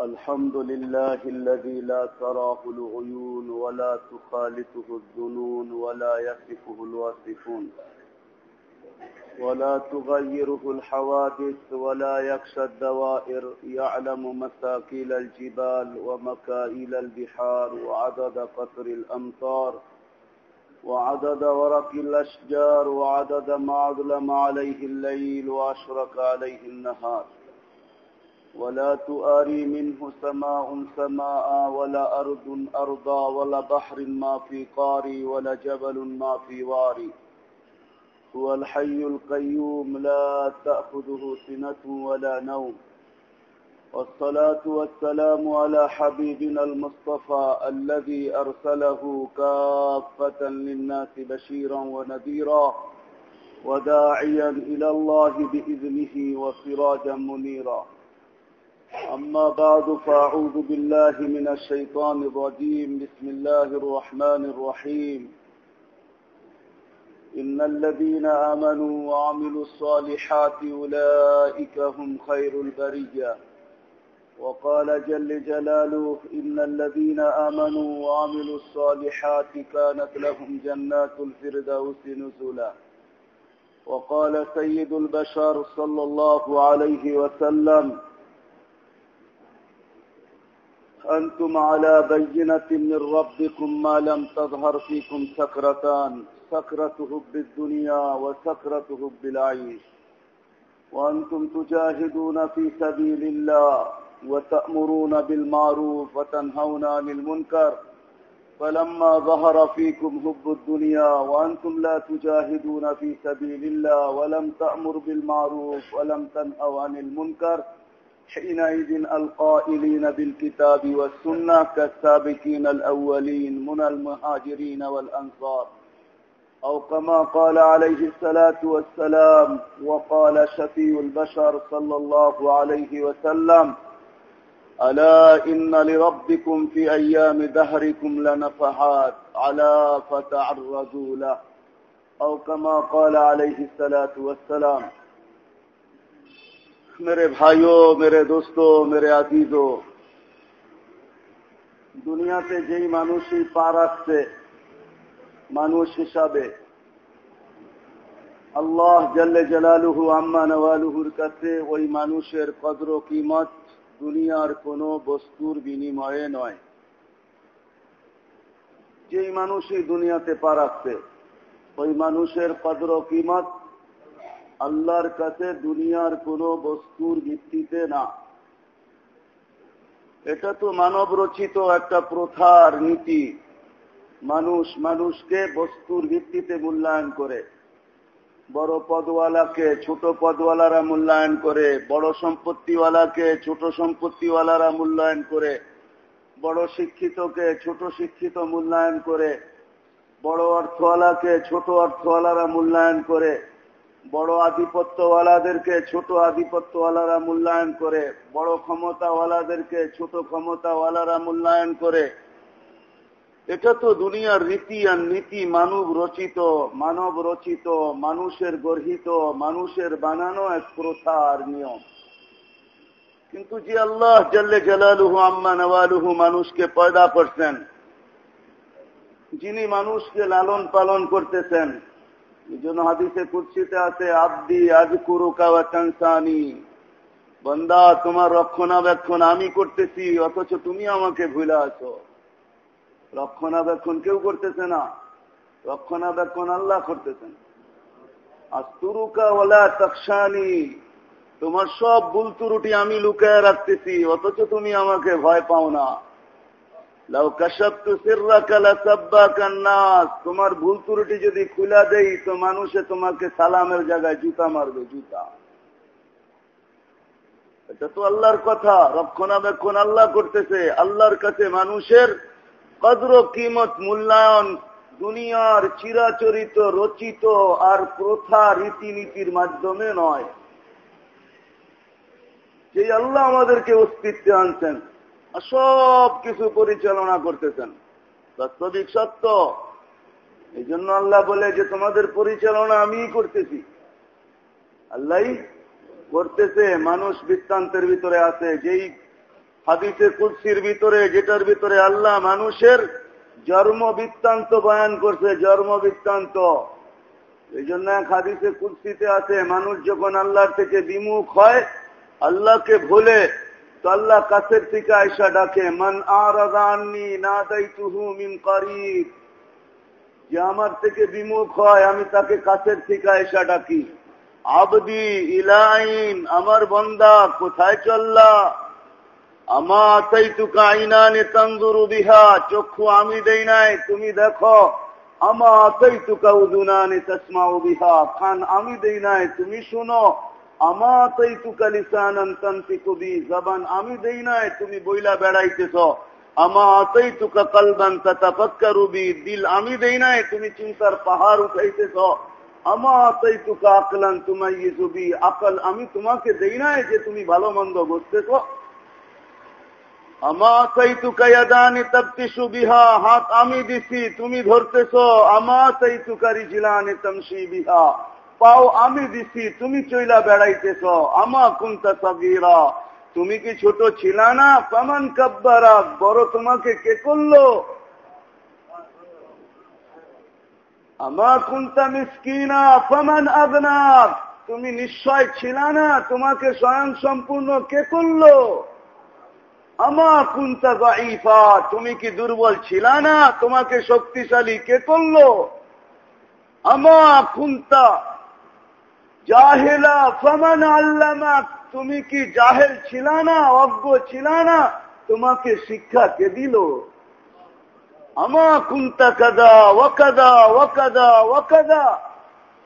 الحمد لله الذي لا تراه العيون ولا تخالطه الظنون ولا يصفه الواصفون ولا تغيره الحوادث ولا يخشى الدوائر يعلم مساكيل الجبال ومكائل البحار وعدد قطر الأمطار وعدد ورق الأشجار وعدد ما أظلم عليه الليل وأشرق عليه النهار. ولا تؤاري منه سماء سماء ولا أرض أرضا ولا بحر ما في قاري ولا جبل ما في واري. هو الحي القيوم لا تأخذه سنة ولا نوم. والصلاة والسلام على حبيبنا المصطفى الذي أرسله كافة للناس بشيرا ونذيرا وداعيا إلى الله بإذنه وسراجا منيرا. أما بعد فأعوذ بالله من الشيطان الرجيم. بسم الله الرحمن الرحيم. إن الذين آمنوا وعملوا الصالحات أولئك هم خير البرية. وقال جل جلاله إن الذين آمنوا وعملوا الصالحات كانت لهم جنات الفردوس نزلا. وقال سيد البشر صلى الله عليه وسلم أنتم على بينة من ربكم ما لم تظهر فيكم سكرتان سكرة حب الدنيا وسكرة حب العيش. وأنتم تجاهدون في سبيل الله وتأمرون بالمعروف وتنهون عن المنكر. فلما ظهر فيكم حب الدنيا وأنتم لا تجاهدون في سبيل الله ولم تأمر بالمعروف ولم تنهوا عن المنكر حينئذ القائلين بالكتاب والسنة كالسابقين الأولين من المهاجرين والأنصار. أو كما قال عليه الصلاة والسلام وقال شفي البشر صلى الله عليه وسلم ألا إن لربكم في أيام دهركم لنفحات على فتعرضوا له. أو كما قال عليه الصلاة والسلام मेरे भाइयों मेरे दोस्तों मेरे আদিজো দুনিয়াতে যেই মানুষই পা রাখছে মানুষ হিসাবে আল্লাহ জাল্লে জালালুহু আম্মা নওয়ালুহুর কাছে ওই মানুষের কদর কিমত দুনিয়ার কোন বস্তুর বিনিময়ে নয় যেই মানুষই দুনিয়াতে পা রাখছে ওই মানুষের কদর কিমত আল্লাহর কাছে দুনিয়ার কোন বস্তুর ভিত্তিতে না। এটা তো মানব রচিত একটা প্রথার নীতি। মানুষ মানুষকে বস্তুর ভিত্তিতে মূল্যায়ন করে। বড় পদওয়ালাকে ছোট পদওয়ালারা মূল্যায়ন করে। বড় সম্পত্তিওয়ালাকে ছোট সম্পত্তিওয়ালারা মূল্যায়ন করে। বড় শিক্ষিতকে ছোট শিক্ষিত মূল্যায়ন করে। বড় অর্থওয়ালাকে ছোট অর্থওয়ালারা মূল্যায়ন করে। বড় আধিপত্যওয়ালাদেরকে, ছোট আধিপত্যওয়ালারা মূল্যায়ন করে, বড় ক্ষমতাওয়ালাদেরকে, ছোট ক্ষমতাওয়ালারা মূল্যায়ন করে। এটা তো দুনিয়ার রীতি আর নীতি, মানব রচিত মানব রচিত, মানুষের গর্হিত, মানুষের বানানো এক প্রথা আর নিয়ম। কিন্তু যে আল্লাহ জাল্লে জালালুহু আম্মা নওয়ালুহু মানুষকে পয়দা করছেন, যিনি মানুষকে লালন পালন করতেছেন জন্য হাদিসে কুৎসিতে আছে আব্দি আজ কুরুকানি বন্দা তোমার রক্ষণাবেক্ষণ আমি করতেছি অথচ তুমি আমাকে ভুলে আছো রক্ষণাবেক্ষণ কেউ করতেছে না রক্ষণাবেক্ষণ আল্লাহ করতেছেন। আর তুরুকা ওলা তকসানি তোমার সব ভুল তুরুটি আমি লুকায় রাখতেছি, অথচ তুমি আমাকে ভয় পাও না। তোমার ভুল ত্রুটি যদি খুলা দেই, তো মানুষে তোমাকে সালামের জায়গায় জুতা মারবে, জুতা। এটা তো আল্লাহর কথা। রক্ষণাবেক্ষণ আল্লাহ করতেছে। আল্লাহর কাছে মানুষের কদর কিমত মূল্যায়ন, দুনিয়ার চিরাচরিত, রচিত আর প্রথা রীতিনীতির মাধ্যমে নয়। সেই আল্লাহ আমাদেরকে অস্তিত্বে আনছেন সব কিছু পরিচালনা করতেছেন। বাস্তবিক সত্য। এই জন্য আল্লাহ বলে যে, তোমাদের পরিচালনা আমি করতেছি। আল্লাহ করতেছে, মানুষ বৃত্তান্তের ভিতরে আছে। যেই হাদিসে কুৎসির ভিতরে, যেটার ভিতরে আল্লাহ মানুষের জন্ম বৃত্তান্ত বয়ান করছে, জন্ম বৃত্তান্ত। এই জন্য এক হাদিসে কুৎসিতে আছে, মানুষ যখন আল্লাহর থেকে বিমুখ হয়, আল্লাহকে ভুলে আল্লাহ কাছের থেকে আয়সা ডাকে, মান আরাদানি না দাই তুহু মিন করিব। যে আমার থেকে বিমুখ হয়, আমি তাকে কাছের থেকে আয়সা ডাকি। আবদি ইলাইন, আমার বন্দা, কোথায় চল্লা? আমা তাই তুকা আইনানে তন্দুরু বিহা, চক্ষু আমি দেই নাই, তুমি দেখো। আমা তাই তুকা উদুনানে তসমাউ বিহা খান আমি দেই নাই, তুমি শুনো। আমা দেই নাই, তুমি বইলা বেড়াইতেছ। দিল। আমি দেই নাই, তুমি চিন্তার পাহাড় উঠাইতেছ। আকলান আকল। আমি তোমাকে দেই নাই যে তুমি ভালো মন্দ বুঝতেছ হাত আমি দিছি, তুমি ধরতেছ। আমা তাই তুকারি জিলানি তমসি বিহা। পাও, আমি দিছি, তুমি চইলা বেড়াইতেছ, আমা কুন্তা সগিরা। তুমি কি ছোট ছিল না? পামান কাব্বারা, বড় তোমাকে কে করল? আমা কুন্তা মিসকিনা পামান আবনাক তুমি নিশ্চয় ছিল না? তোমাকে স্বয়ং সম্পূর্ণ কে করল? আমা কুন্তা গাইফা তুমি কি দুর্বল ছিল না? তোমাকে শক্তিশালী কে করল? আমা কুন্তা জাহেলা ফমান আল্লামা, তুমি কি জাহেল ছিল না অজ্ঞ ছিল না তোমাকে শিক্ষা কে দিল? আমা কুন্তা কাদা ওয়াকাদা ওয়াকাদা ওয়াকাদা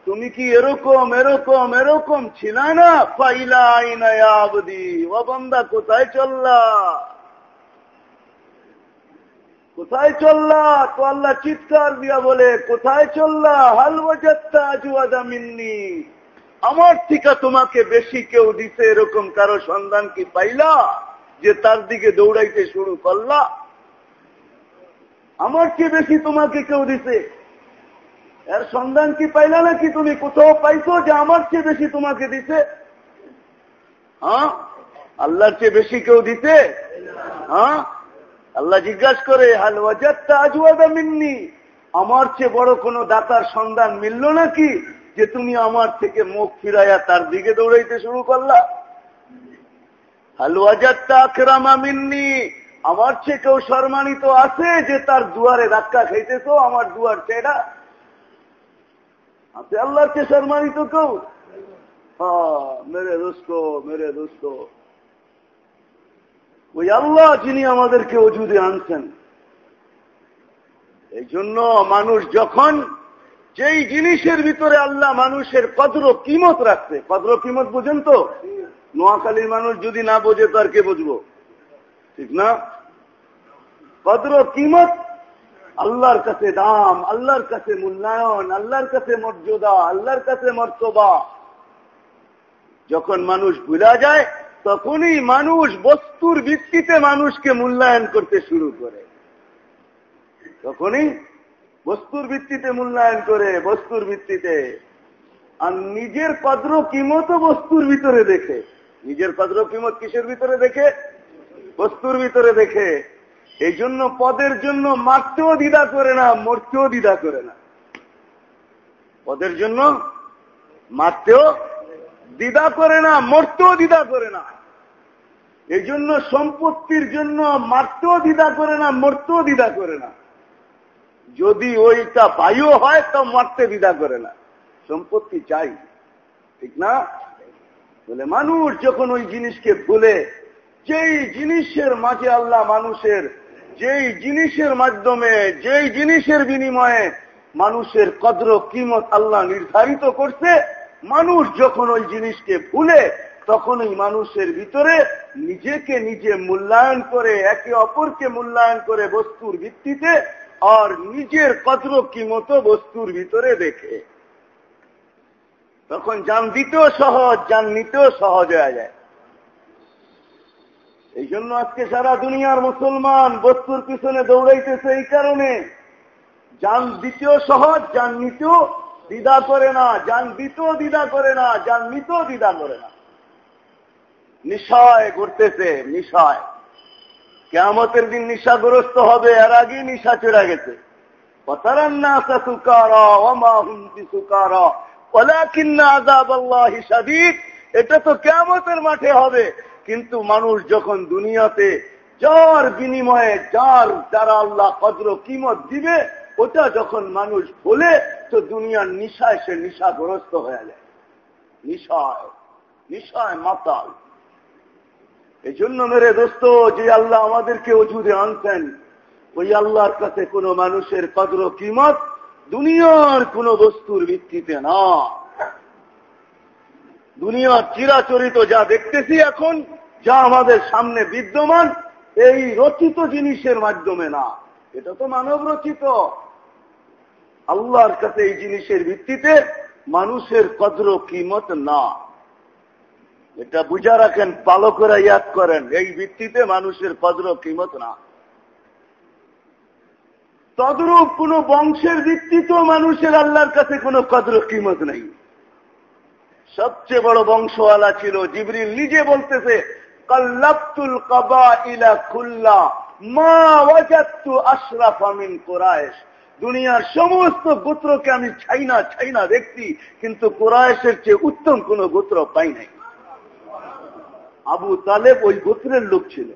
তুমি কি এরকম এরকম এরকম ছিল না পাইলা আইনা আবদি ও বন্দা কোথায় চললা? কোথায় চললা? তো আল্লাহ চিৎকার দিয়া বলে, কোথায় চললা? হালওয়াজাত্তা আজুয়াদা মিন্নি। আমার থেকে তোমাকে বেশি কেউ দিতে এরকম কারও সন্ধান কি পাইলা? যে তার দিকে দৌড়াইতে শুরু করলা? আমার চেয়ে বেশি তোমাকে কেউ দিতে এর সন্ধান কি পাইলা নাকি তুমি কোথাও পাইছো যে আমার চেয়ে বেশি তোমাকে দিতে হ্যাঁ? আল্লাহর চেয়ে বেশি কেউ দিতে হ্যাঁ? আল্লাহ জিজ্ঞাসা করে, হাল ওয়াজাত্তা আজুয়াদা মিন্নি? আমার চেয়ে বড় কোনো দাতার সন্ধান মিলল নাকি? যে তুমি আমার থেকে মুখ ফিরাইয়া তার দিকে দৌড়াইতে শুরু করলা। আমার চেয়ে কেউ সম্মানিত আছে যে তার দুয়ারে ধাক্কা খাইতেছ, আমার দুয়ার চেয়েটা আছে আল্লাহর চেয়ে সম্মানিত কেউ? মেরে দোস্ত মেরে দোস্ত। ওই আল্লাহ যিনি আমাদেরকে অজুদে আনছেন। এই জন্য মানুষ যখন যেই জিনিসের ভিতরে আল্লাহ মানুষের কদর কিমত রাখছে, কদর কিমত বুঝেন তো? নোয়াখালীর মানুষ যদি না বোঝে, তো আর কে বুঝব? ঠিক না? কদর কিমত আল্লাহর কাছে দাম, আল্লাহর কাছে মূল্যায়ন, আল্লাহর কাছে মর্যাদা, আল্লাহর কাছে মর্তবা যখন মানুষ ভুলা যায়, তখনই মানুষ বস্তুর ভিত্তিতে মানুষকে মূল্যায়ন করতে শুরু করে। তখনই বস্তুর ভিত্তিতে মূল্যায়ন করে বস্তুর ভিত্তিতে। আর নিজের কদ্র কিমত বস্তুর ভিতরে দেখে। নিজের কদ্র কিমত কিসের ভিতরে দেখে? বস্তুর ভিতরে দেখে। এই জন্য পদের জন্য মারতেও দ্বিধা করে না, মরতেও দ্বিধা করে না। পদের জন্য মারতেও দ্বিধা করে না, মরতেও দ্বিধা করে না। এই জন্য সম্পত্তির জন্য মারতেও দ্বিধা করে না, মরতেও দ্বিধা করে না। যদি ওইটা বায়ু হয়, তো মারতে দ্বিধা করে না। সম্পত্তি চাই, ঠিক না? বলে মানুষ যখন ওই জিনিসকে ভুলে, যেই জিনিসের মাঝে আল্লাহ মানুষের, যেই জিনিসের মাধ্যমে, যেই জিনিসের বিনিময়ে মানুষের কদ্র কিমত আল্লাহ নির্ধারিত করছে, মানুষ যখন ওই জিনিসকে ভুলে তখন ওই মানুষের ভিতরে নিজেকে নিজে মূল্যায়ন করে, একে অপরকে মূল্যায়ন করে বস্তুর ভিত্তিতে আর নিজের কদ্র কিমতো বস্তুর ভিতরে দেখে। তখন যান দিতেও সহজ, যান নিতেও সহজ হয়ে যায়। এই জন্য আজকে সারা দুনিয়ার মুসলমান বস্তুর পিছনে দৌড়াইতেছে এই কারণে। যান দিতেও সহজ, যান নিতেও দ্বিধা করে না, যান দিতেও দ্বিধা করে না, যান নিতেও দ্বিধা করে না। নিশয় ঘুরতেছে, নিশায়। কেমতের দিন নিশাগ্রস্ত হবে, এর আগেই নিশা চড়া গেছে। এটা তো কেমতের মাঠে হবে। কিন্তু মানুষ যখন দুনিয়াতে যার বিনিময়ে, যার যারা আল্লাহ কদ্র কিমত দিবে, ওটা যখন মানুষ বলে তো দুনিয়ার নিশায় সে নিশাগ্রস্ত হয়ে যায়। নিশায় নিশায় মাতাল। এই জন্য মেরে দোস্ত, যে আল্লাহ আমাদেরকে ওজুদে আনছেন, ওই আল্লাহর কাছে কোন মানুষের কদর কিমত দুনিয়ার কোন বস্তুর ভিত্তিতে না। দুনিয়ার চিরাচরিত যা দেখতেছি এখন, যা আমাদের সামনে বিদ্যমান, এই রচিত জিনিসের মাধ্যমে না। এটা তো মানব রচিত। আল্লাহর কাছে এই জিনিসের ভিত্তিতে মানুষের কদর কিমত না। এটা বুঝা রাখেন, পালকরা ইয়াদ করেন। এই ভিত্তিতে মানুষের কদর কিমত না। তদরূপ কোন বংশের ভিত্তিতেও মানুষের আল্লাহর কাছে কোনো কদর কিমত নেই। সবচেয়ে বড় বংশওয়ালা ছিল জিবরিল। নিজে বলতেছে, কল্লাবতুল কবা ইলা খুল্লা মা ওয়াজাত্তু আশরাফ আমিন কোরআশ দুনিয়ার সমস্ত গোত্রকে আমি ছাই না ছাই দেখছি, কিন্তু কোরআশের চেয়ে উত্তম কোন গোত্র পাই নাই। আবু তালেব ওই গোত্রের লোক ছিল।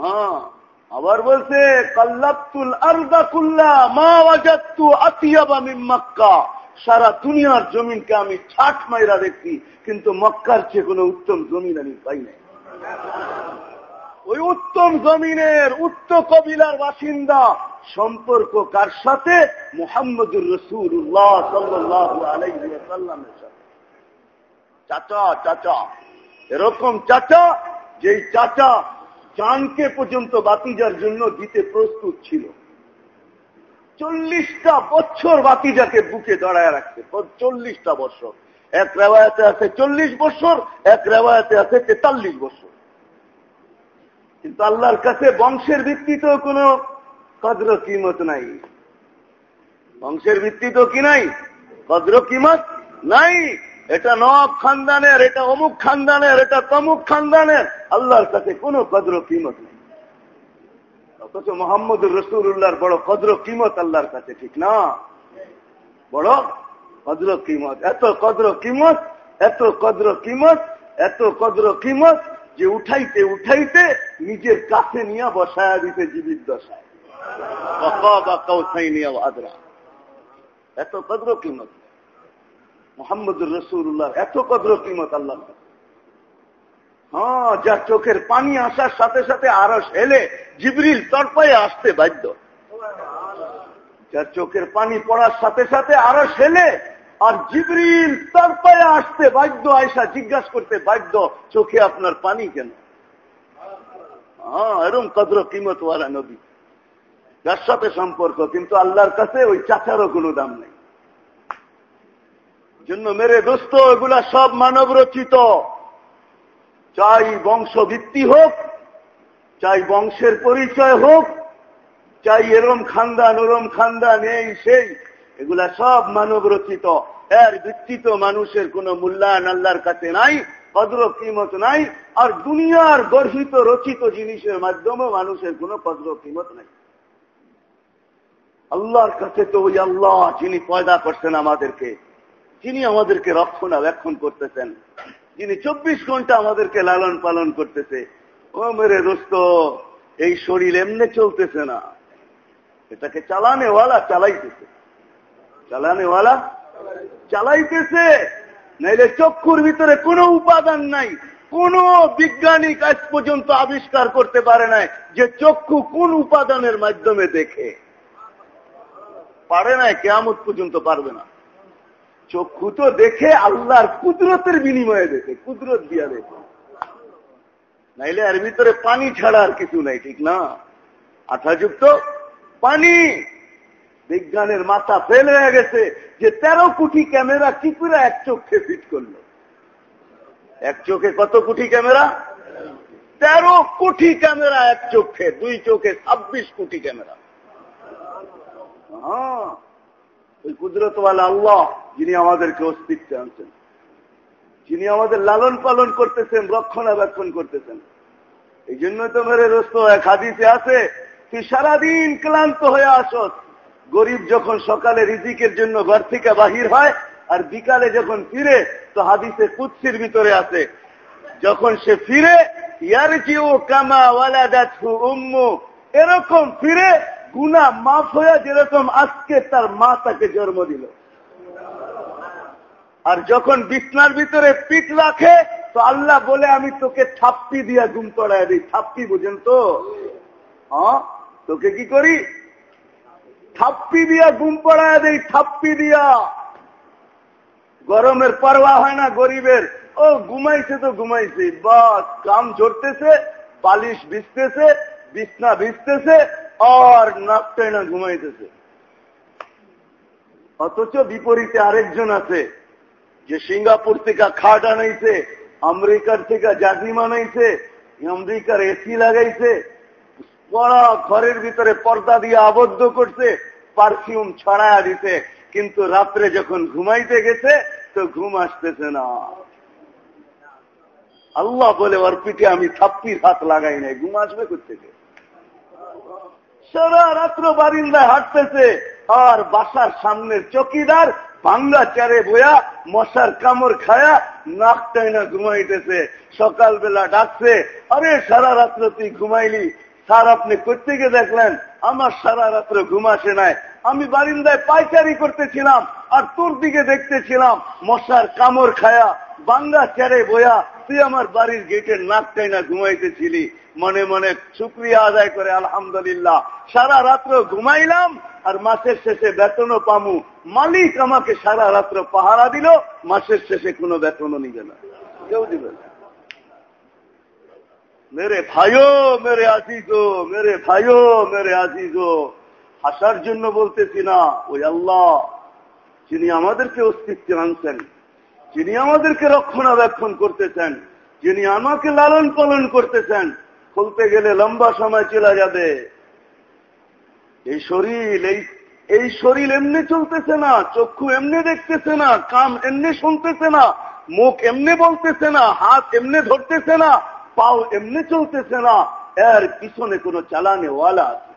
হ্যাঁ আবার বলছে, কাল্লাবতুল আরদা কুল্লা মা ওয়াজাত্তু আতিয়াবা মিন মক্কা। সারা দুনিয়ার জমিনকে আমি ছাট মাইরা দেখছি, কিন্তু মক্কার চেয়ে কোনো উত্তম জমিন আমি পাই নাই। ওই উত্তম জমিনের উত্ত কবিলার বাসিন্দা সম্পর্ক কার সাথে? মোহাম্মদুর রসুল্লাহ সাল্লাহ আলাইসাল্লামের চাচা চাচা। এরকম চাচা যেই চাচা জানকে পর্যন্ত বাতিজার জন্য দিতে প্রস্তুত ছিল। চল্লিশটা বছর বাতিজাকে বুকে দাঁড়ায় রাখছে চল্লিশটা বছর। এক রেওয়ায়তে আছে চল্লিশ বছর, এক রেওয়ায়তে আছে তেতাল্লিশ বছর। কিন্তু আল্লাহর কাছে বংশের ভিত্তিতেও কোন কদ্র কিমত নাই। বংশের ভিত্তিতেও কি নাই? কদ্র কিমত নাই। এটা নব খানদানের, এটা অমুক খানদানের, এটা তমুক খানদানের। আল্লাহর কাছে কোনো কদ্র কিমত নেই। অথচ মোহাম্মদুর রসুল্লাহর বড় কদ্র কিমত আল্লাহর কাছে ঠিক না। বড় কদ্র কিমত। এত কদ্র কিমত, এত কদ্র কিমত, এত কদ্র কিমত যে উঠাইতে উঠাইতে নিজের কাছে নিয়ে বসায় দিতে জীবিত দশায়। এত কদ্র কিমত। মোহাম্মদুর রসুল্লাহ এত কদ্র কিমত আল্লাহ হ্যাঁ যার চোখের পানি আসার সাথে সাথে আরস হেলে জিবরিল তরপায়ে আসতে বাধ্য। যার চোখের পানি পড়ার সাথে সাথে আরস হেলে আর জিবরিল তরপায়ে আসতে বাধ্য আয়সা জিজ্ঞাসা করতে বাধ্য, চোখে আপনার পানি কেন? হ্যাঁ এরম কদ্র কিমতওয়ালা নবী। যার সাথে সম্পর্ক, কিন্তু আল্লাহর কাছে ওই চাচারও কোনো দাম নেই। জন্য মেরে দোস্ত, এগুলা সব মানব রচিত চাই বংশভিত্তি হোক, চাই বংশের পরিচয় হোক, চাই এরম খানদান, ওরম খানদান, এই, সেই, এগুলা সব মানব রচিত এর ভিত্তিত মানুষের কোন মূল্যায়ন আল্লাহর কাছে নাই কদর কিমত নাই, আর দুনিয়ার গর্হিত, রচিত জিনিসের মাধ্যমে মানুষের কোন কদর কিমত নাই। আল্লাহর কাছে তো ওই আল্লাহ যিনি পয়দা করছেন আমাদেরকে। যিনি আমাদেরকে রক্ষণাবেক্ষণ করতেছেন। যিনি চব্বিশ ঘণ্টা আমাদেরকে লালন পালন করতেছে। ও মেরে দোস্ত, এই শরীর এমনি চলতেছে না। এটাকে চালানেওয়ালা চালাইতেছে। চালানেওয়ালা চালাইতেছে। নাইলে চক্ষুর ভিতরে কোনো উপাদান নাই। কোন বিজ্ঞানিক আজ পর্যন্ত আবিষ্কার করতে পারে নাই যে চক্ষু কোন উপাদানের মাধ্যমে দেখে। পারে নাই কেমন পর্যন্ত পারবে না। চক্ষু তো দেখে আল্লাহর কুদরতের বিনিময়ে দেখে, কুদরত দিয়া দেখে। নাইলে এর ভিতরে পানি ছাড়া আর কিছু নাই, ঠিক না? আঠাযুক্ত পানি। বিজ্ঞানের মাথা ফেল হয়ে গেছে যে তেরো কোটি ক্যামেরা কি করে এক চোখে ফিট করল? এক চোখে কত কোটি ক্যামেরা? তেরো কোটি ক্যামেরা এক চোখে, দুই চোখে ছাব্বিশ কোটি ক্যামেরা। হ্যাঁ ওই কুদরতওয়ালা আল্লাহ, যিনি আমাদেরকে অস্তিত্বে আনছেন। যিনি আমাদের লালন পালন করতেছেন, রক্ষণাবেক্ষণ করতেছেন। এই জন্য তো মেরে রস্ত এক হাদিসে আছে, তুই সারাদিন ক্লান্ত হয়ে আসস। গরিব যখন সকালে রিজিকের জন্য ঘর থেকে বাহির হয় আর বিকালে যখন ফিরে, তো হাদিসে কুৎসির ভিতরে আছে, যখন সে ফিরে ইয়ার জিও কামা ওয়ালাদাতহু উম্মু। এরকম ফিরে গুনা মাফ হয়ে যেরকম আজকে তার মা তাকে জন্ম দিল। আর যখন বিছনার ভিতরে পিঠ রাখে, তো আল্লাহ বলে, আমি তোকে থাপ্পি দিয়া ঘুম পড়ায় দিই। থাপ্পি, বুঝেন তো? হ্যাঁ? তোকে কি করি? থাপ্পি দিয়া ঘুম পড়ায় দিই, থাপ্পি দিয়া। গরমের পরোয়া হয় না গরিবের। ও, ঘুমাইছে তো ঘুমাইছে। বাস, কাম ঝরতেছে, বালিশ ভিজতেছে, বিছনা ভিজতেছে আর নাকটাই না ঘুমাইতেছে। অথচ বিপরীতে আরেকজন আছে, যে সিঙ্গাপুর থেকে খাট আনাইছে, আমেরিকার থেকে জাতি মানাইছে আমেরিকার এসি লাগাইছে পড়া ঘরের ভিতরে পর্দা দিয়ে আবদ্ধ করছে, পারফিউম ছড়ায়া দিতে কিন্তু রাত্রে যখন ঘুমাইতে গেছে, তো ঘুম আসতেছে না। আল্লাহ বলে ওর পিঠে আমি থাপ্পির হাত লাগাই নাই, ঘুম আসবে কোথেকে সারা রাত্র বারিন্দায় হাঁটতেছে, আর বাসার সামনের চকিদার ভাঙ্গা চারে বয়া মশার কামড় খায়া নাক টাইনা ঘুমাইতেছে। সকালবেলা ডাকছে, আরে, সারা রাত্র তুই ঘুমাইলি? স্যার, আপনি কোথেকে দেখলেন? আমার সারা রাত্র ঘুম আসে নাই। আমি বারিন্দায় পাইচারি করতেছিলাম, আর তোর দিকে দেখতেছিলাম, মশার কামড় খায়া বাঙ্গা চেরে বয়া তুই আমার বাড়ির গেটের নাক টাইনা ঘুমাইতেছিলি। মনে মনে শুক্রিয়া আদায় করে, আলহামদুলিল্লাহ। সারা রাত্র ঘুমাইলাম আর মাসের শেষে বেতনও পামু। মালিক আমাকে সারা রাত্র পাহারা দিল, মাসের শেষে কোনো বেতনও নিবে না। কেউ দিবে না। মেরে ভাইও, মেরে আজিজো মেরে ভাইও, মেরে আজিজো হাসার জন্য বলতেছি না, ওই আল্লাহ, যিনি আমাদেরকে অস্তিত্বে আনছেন, যিনি আমাদেরকে রক্ষণাবেক্ষণ করতেছেন, যিনি আমাকে লালন পালন করতেছেন খুলতে গেলে লম্বা সময় চলে যাবে। এই শরীর, এই এই শরীর এমনি চলতেছে না, চক্ষু এমনি দেখতেছে না কাম এমনি শুনতেছে না, মুখ এমনি বলতেছে না, হাত এমনি ধরতেছে না, পাও এমনি চলতেছে না, এর পিছনে কোন চালানে ওয়ালা আছে?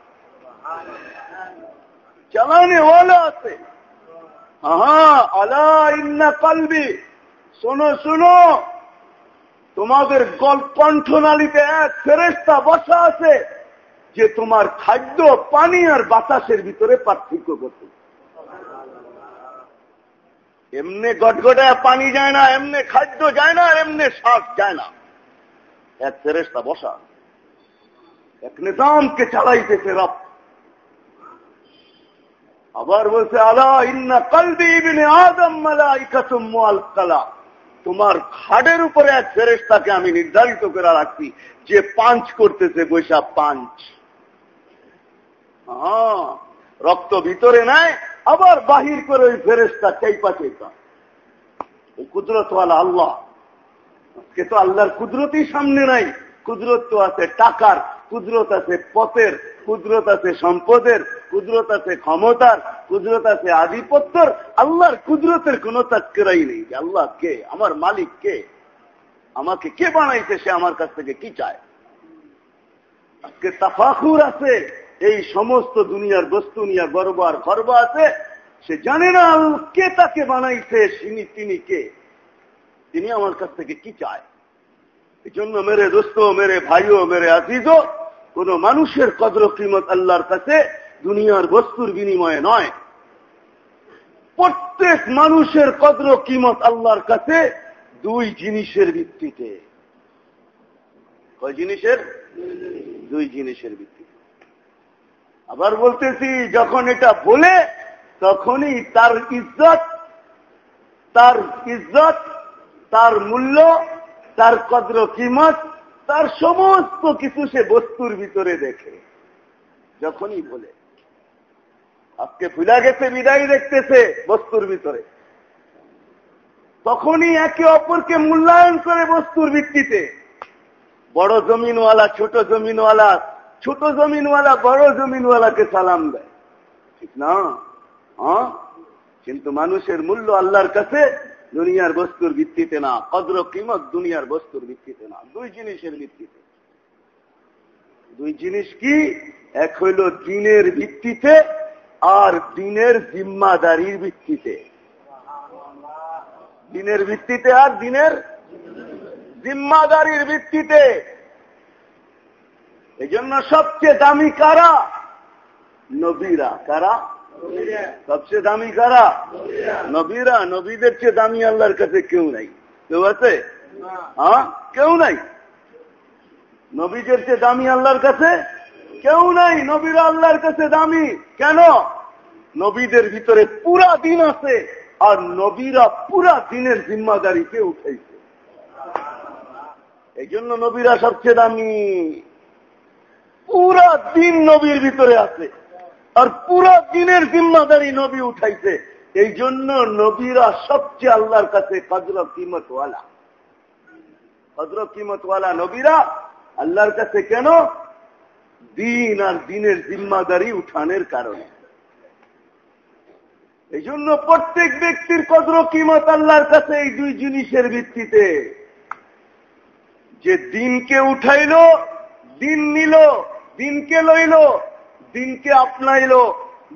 চালানে ওয়ালা আছে? হ্যাঁ আলা ইন্না কালবি, শোনো শোনো তোমাদের কণ্ঠনালীতে এক ফেরেস্তা বসা আছে যে তোমার খাদ্য, পানি আর বাতাসের ভিতরে পার্থক্য করতে এমনি গটগটায় পানি যায় না, এমনি খাদ্য যায় না আর এমনি শ্বাস যায় না। এক ফেরেস্তা বসা। এক নিজামকে চালাইতেছে রব। আবার বলছে, আলা ইন্না কালবি ইবনে আদম মালাইকাতুম মুআল্কালা। তোমার খাডের উপরে এক ফেরেস্তাকে আমি নির্ধারিত করে রাখছি, যে পাঞ্চ করতেছে বৈশা পাঞ্চ। রক্ত ভিতরে নেয় আবার বাহির করে ওই ফেরেস্তা চাইপা চাইপা। ওই কুদরতওয়ালা আল্লাহ। আজকে তো আল্লাহর কুদরতই সামনে নাই, কুদরত তো আছে টাকার কুদরত আছে পথের, কুদরত আছে সম্পদের, কুদরত আছে ক্ষমতার, কুদরত আছে আধিপত্যর। আল্লাহর কুদরতের কোন তাৎকেরাই নেই যে আল্লাহ কে, আমার মালিক কে, আমাকে কে বানাইছে, সে আমার কাছ থেকে কি চায়। আজকে তাফাকুর আছে, এই সমস্ত দুনিয়ার বস্তু নিয়ে গর্ব আর গর্ব আছে। সে জানে না কে তাকে বানাইছে তিনি তিনি কে। তিনি আমার কাছ থেকে কি চায়? এই জন্য মেরে দোস্ত, মেরে ভাইও, মেরে আজিজও, কোন মানুষের কদর কিমত আল্লাহর কাছে দুনিয়ার বস্তুর বিনিময়ে নয়। প্রত্যেক মানুষের কদর কিমত আল্লাহর কাছে দুই জিনিসের ভিত্তিতে। কয় জিনিসের? দুই জিনিসের ভিত্তিতে। আবার বলতেছি, যখন এটা বলে, তখনই তার ইজ্জত তার ইজ্জত, তার মূল্য তার কদ্র কিমত, তার সমস্ত কিছু সে বস্তুর ভিতরে দেখে। যখনই বলে, আজকে ফুলা গেছে, বিদায় দেখতেছে বস্তুর ভিতরে। তখনই একে অপরকে মূল্যায়ন করে বস্তুর ভিত্তিতে। বড় জমিনওয়ালা, ছোট জমিনওয়ালা ছোট জমিনওয়ালা, বড় জমিনওয়ালাকে সালাম দেয়। ঠিক না? কিন্তু মানুষের মূল্য আল্লাহর কাছে দুনিয়ার বস্তুর ভিত্তিতে না, কদ্র কিমত দুনিয়ার বস্তুর ভিত্তিতে না, দুই জিনিসের ভিত্তিতে। দুই জিনিস কি? এক হইল দিনের ভিত্তিতে আর দিনের জিম্মাদারির ভিত্তিতে। দিনের ভিত্তিতে আর দিনের জিম্মাদারির ভিত্তিতে। এই জন্য সবচেয়ে দামি কারা? নবীরা। কারা? সবচেয়ে দামি কারা? নবীরা। নবীদের চেয়ে দামি আল্লাহর কাছে কেউ নাই। কেউ আছে? হ্যাঁ? কেউ নাই? নবীদের চেয়ে দামি আল্লাহর কাছে কেউ নাই। নবীরা আল্লাহর কাছে দামি। কেন? নবীদের ভিতরে পুরা দিন আছে আর নবীরা পুরা দিনের জিম্মাদারিকে উঠেছে এই জন্য নবীরা সবচেয়ে দামি। পুরা দিন নবীর ভিতরে আছে। আর পুরা দিনের জিম্মাদারি নবী উঠাইছে। এই জন্য নবীরা সবচেয়ে আল্লাহর কাছে কদর কিমতওয়ালা। কদর কিমতওয়ালা নবীরা আল্লাহর কাছে কেন? দিন আর দিনের জিম্মাদারি উঠানের কারণে। এই জন্য প্রত্যেক ব্যক্তির কদর কিমত আল্লাহর কাছে এই দুই জিনিসের ভিত্তিতে। যে দিনকে উঠাইল, দিন নিল, দিনকে লইল দিনকে আপনাইল,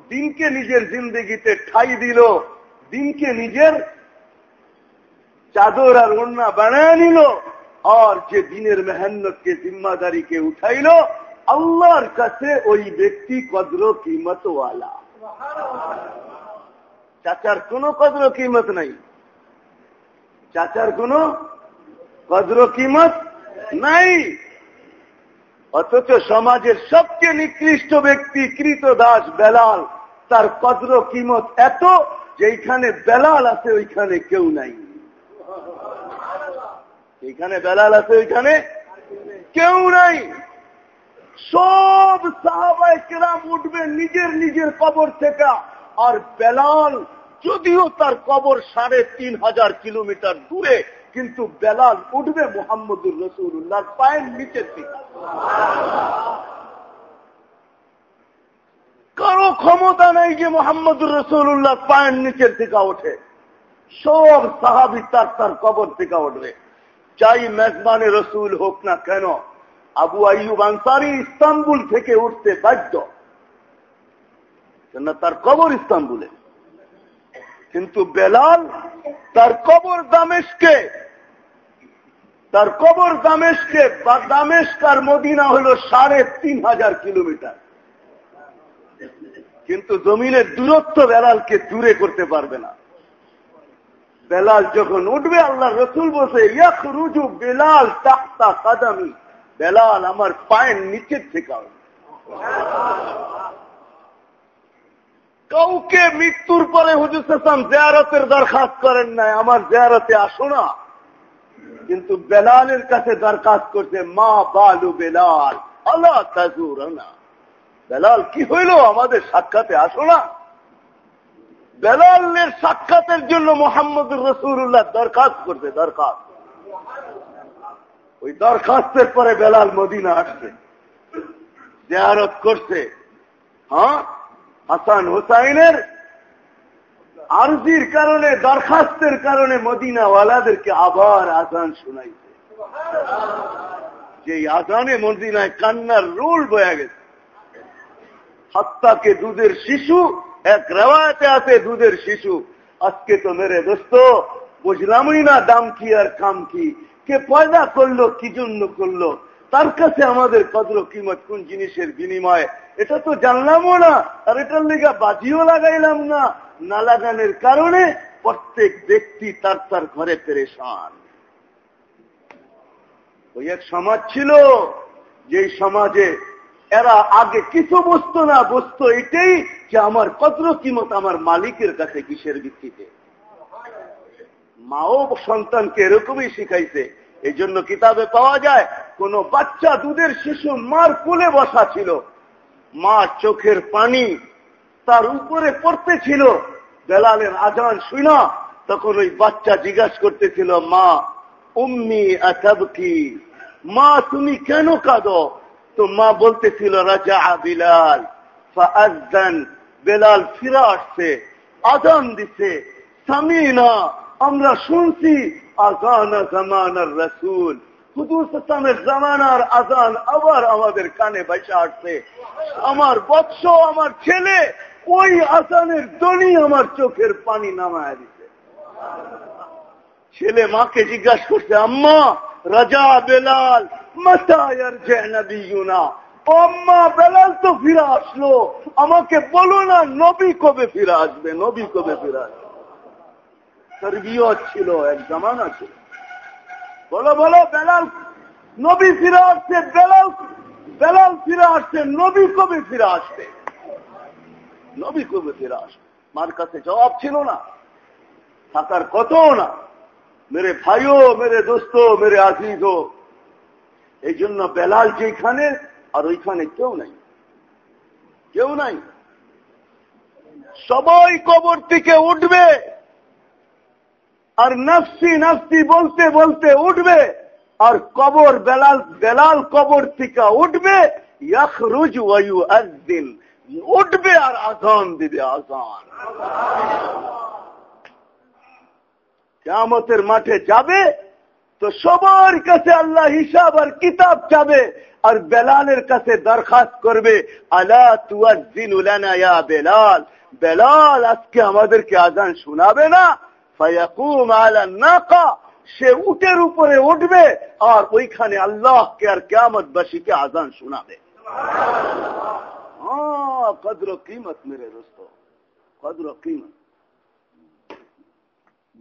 দিনকে নিজের জিন্দগিতে ঠাই দিল, দিনকে নিজের চাদর আর অন্যা বানায় নিল, আর যে দিনের মেহান্নতকে জিম্মাদারিকে উঠাইল, আল্লাহর কাছে ওই ব্যক্তি কদর কিমতওয়ালা চাচার কোন কদর কিমত নাই। চাচার কোন কদর কিমত নাই। অথচ সমাজের সবচেয়ে নিকৃষ্ট ব্যক্তি কৃত দাস বেলাল, তার কদ্র কিমত এত যেখানে বেলাল আছে, ওইখানে কেউ নাই। এইখানে বেলাল আছে, ওইখানে কেউ নাই। সব সাহাবায় কেরাম উঠবে নিজের নিজের কবর থেকে, আর বেলাল যদিও তার কবর সাড়ে তিন হাজার কিলোমিটার দূরে কিন্তু বেলাল উঠবে মোহাম্মদুর রসুল্লাহ পায়ের নিচের দিকে। কারও ক্ষমতা নেই যে মোহাম্মদুর রসুল্লাহ পায়ের নিচের থেকে ওঠে। সব সাহাবি তার তার কবর থেকে উঠবে। চাই মেজবানে রসুল হোক না কেন, আবু আইয়ুব আনসারি ইস্তাম্বুল থেকে উঠতে বাধ্য। তার কবর ইস্তাম্বুলে কিন্তু বেলাল তার কবর দামেশকে, তার কবর দামেশকে বা দামেশকার মদিনা হল সাড়ে তিন হাজার কিলোমিটার। কিন্তু জমিনের দূরত্ব বেলালকে দূরে করতে পারবে না। বেলাল যখন উঠবে, আল্লাহ রসুল বসে ইয়াক রুজু বেলাল তাক্তা কাদামি। বেলাল আমার পায়ের নিচের থেকে কাউকে মৃত্যুর পরে হুজুর হাসান জেয়ারতের দরখাস্ত করেন নাই, আমার জেয়ারতে আসো না। কিন্তু বেলালের কাছে দরখাস্ত করছে, মা বালু বেলাল আল্লাহ তাজুর বেলাল, কি হইল? আমাদের সাক্ষাতে আসো না? বেলালের সাক্ষাতের জন্য মোহাম্মদুর রসুল্লাহ দরখাস্ত করছে, দরখাস্ত। ওই দরখাস্তের পরে বেলাল মদিনা আসছে, জেয়ারত করছে। হ্যাঁ? হাসান হুসাইনের আরজির কারণে, দরখাস্তের কারণে মদিনাওয়ালাদেরকে আবার আজান শোনাইছে। যে আজানে মদিনায় কান্নার রোল বয়া গেছে। হত্যাকে দুধের শিশু, এক রেওয়াতে আছে দুধের শিশু। আজকে তো মেরে দোস্ত, বুঝলামই না দাম কি আর কাম কি। কে পয়দা করল, কি জন্য করল? তার কাছে আমাদের কদর কিমত কোন জিনিসের বিনিময়, এটা তো জানলামও না, আর এটার লেগা বাজিও লাগাইলাম না। না লাগানোর কারণে প্রত্যেক ব্যক্তি তার তার ঘরে পেরেশান। ওই এক সমাজ ছিল যে সমাজে এরা আগে কিছু বসতো না বসতো এটাই যে আমার কদর কিমত আমার মালিকের কাছে কিসের ভিত্তিতে। মাও সন্তানকে এরকমই শিখাইছে এই জন্য কিতাবে পাওয়া যায়, কোন বাচ্চা দুধের শিশু মার কোলে বসা ছিল। মা চোখের পানি তার উপরে পড়তে ছিল বেলালের আজান শুনা তখন ওই বাচ্চা জিজ্ঞাসা করতেছিল, মা, উম্মি কি মা তুমি কেন কাঁদো? তো মা বলতেছিল রাজা বিলাল বেলাল ফিরা আসছে, আজান দিছে সামিনা আমরা শুনছি আজানা জামানার রসুল। কুদুস ইসলামের জামানার আজান আবার আমাদের কানে বাইসা আসছে। আমার বৎস, আমার ছেলে, ওই আজানের দনি আমার চোখের পানি নামায় দিছে। ছেলে মাকে জিজ্ঞাসা করছে, আম্মা, রাজা বেলাল মাতায়ার জেনাবিউনা আম্মা, বেলাল তো ফিরে আসলো। আমাকে বলো না, নবী কবে ফিরে আসবে? নবী কবে ফিরে আসবে? ছিল, এক জামানা ছিল। বলো বলো, বেলাল, নবী ফিরে আসছে, বেলাল বেলাল ফিরে আসছে, নবী ফিরে নবী ফিরে আসবে? মার কাছে জবাব ছিল না, থাকার কত না। মেরে ভাইও, মেরে দোস্ত, মেরে আজিজ এই জন্য বেলাল যেখানে, আর ওইখানে কেউ নাই। কেউ নাই। সবাই কবর থেকে উঠবে। আর নাফসি নাফসি বলতে বলতে উঠবে, আর কবর বেলাল বেলাল কবর থেকে উঠবে উঠবে আর আজান দিবে, আজান। কেমতের মাঠে যাবে, তো সবার কাছে আল্লাহ হিসাব আর কিতাব চাবে, আর বেলালের কাছে দরখাস্ত করবে, আলা তুয়াজিন বেলাল। বেলাল আজকে আমাদেরকে আজান শোনাবে না ফায়াকুম আলা নাকা সে উটের উপরে উঠবে আর ওইখানে আল্লাহকে আর কেয়ামতবাসীকে আজান শোনাবে। হ্যাঁ কদর কিমত মেরে দোস্ত, কদর কিমত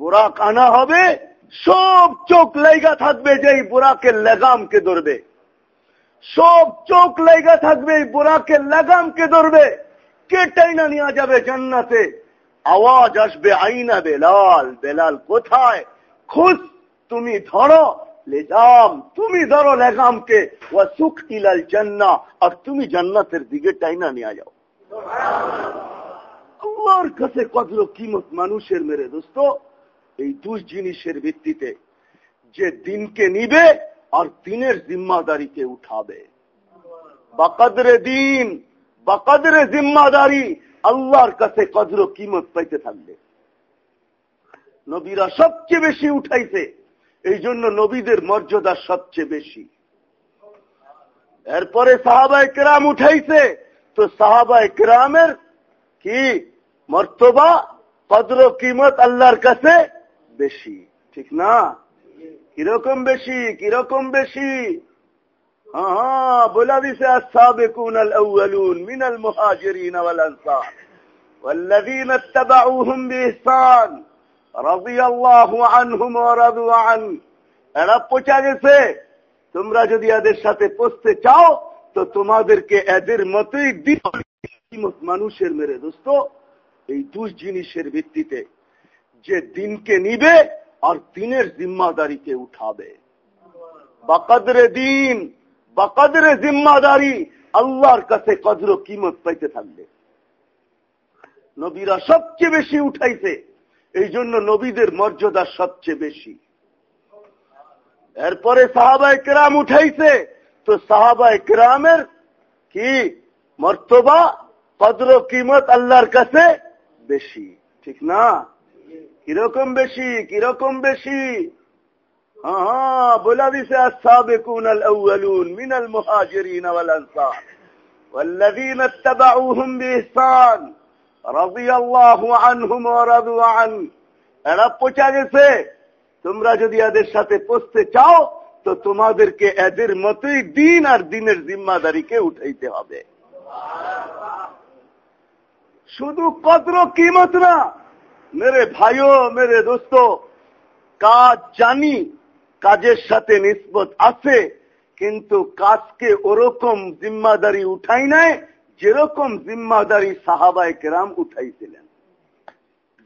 বোরাক আনা হবে, সব চোখ লেগা থাকবে যে এই বোরাকের লেগামকে ধরবে। সব চোখ লেগা থাকবে এই বোরাকের লেগামকে ধরবে। কে টাইনা নিয়ে যাবে জান্নাতে? আওয়াজ আসবে আইনা বেলাল বেলাল কোথায়? খুশ, তুমি ধরো, লেজাম, তুমি ধরো লেগামকে সুখ ইলাল জান্না আর তুমি জান্নাতের দিকে টাইনা নিয়ে যাও। আল্লাহর কাছে কতলো কিমত মানুষের মেরে দোস্ত, এই দুই জিনিসের ভিত্তিতে যে দিনকে নিবে আর দিনের জিম্মাদারিকে উঠাবে। বাকাদরে দিন, বাকাদরে জিম্মাদারি আল্লাহর কাছে কদর কিমত পাইতে থাকবে। নবীরা সবচেয়ে বেশি উঠাইছে এই জন্য নবীদের মর্যাদা সবচেয়ে বেশি। এরপরে সাহাবায় কেরাম উঠাইছে, তো সাহাবায় কেরামের কি মর্তবা, কদর কিমত আল্লাহর কাছে বেশি। ঠিক না? কীরকম বেশি কীরকম বেশি? হ্যাঁ হ্যাঁ বলা দিছে السابقون الاولون من المهاجرين والانصار والذين اتبعوهم باحسان رضي الله عنهم ورضوا عنه এরা পচা গেছে তোমরা যদি এদের সাথে পৌঁছতে চাও তো তোমাদেরকে এদের মতোই মানুষের মেরে দোস্ত এই দুই জিনিসের ভিত্তিতে যে দিনকে নিবে আর দিনের জিম্মাদারিকে উঠাবে বাকাদরে দিন বাকাদরে জিম্মাদারি আল্লাহর কাছে কদর কিমত পাইতে থাকবে। নবীরা সবচেয়ে বেশি উঠাইছে এই জন্য নবীদের মর্যাদা সবচেয়ে বেশি। এরপরে সাহাবায় কেরাম উঠাইছে, তো সাহাবায় কেরামের কি মর্তবা, কদর কিমত আল্লাহর কাছে বেশি, ঠিক না? কীরকম বেশি কীরকম বেশি? হ্যাঁ হ্যাঁ বলা দিছে السابقون الاولون من المهاجرين والانصار والذين اتبعوهم باحسان رضي الله عنهم ورضوا عنه এরা পচা গেছে তোমরা যদি এদের সাথে পৌঁছতে চাও তো তোমাদেরকে এদের মতোই দিন আর দিনের জিম্মাদারিকে উঠাইতে হবে শুধু কদ্র কিমত না মেরে ভাইও মেরে দোস্ত কাজ জানি কাজের সাথে নিসবত আছে, কিন্তু কাজকে ওরকম জিম্মাদারি উঠাই নাই যেরকম জিম্মাদারি সাহাবায় কেরাম উঠাইছিলেন।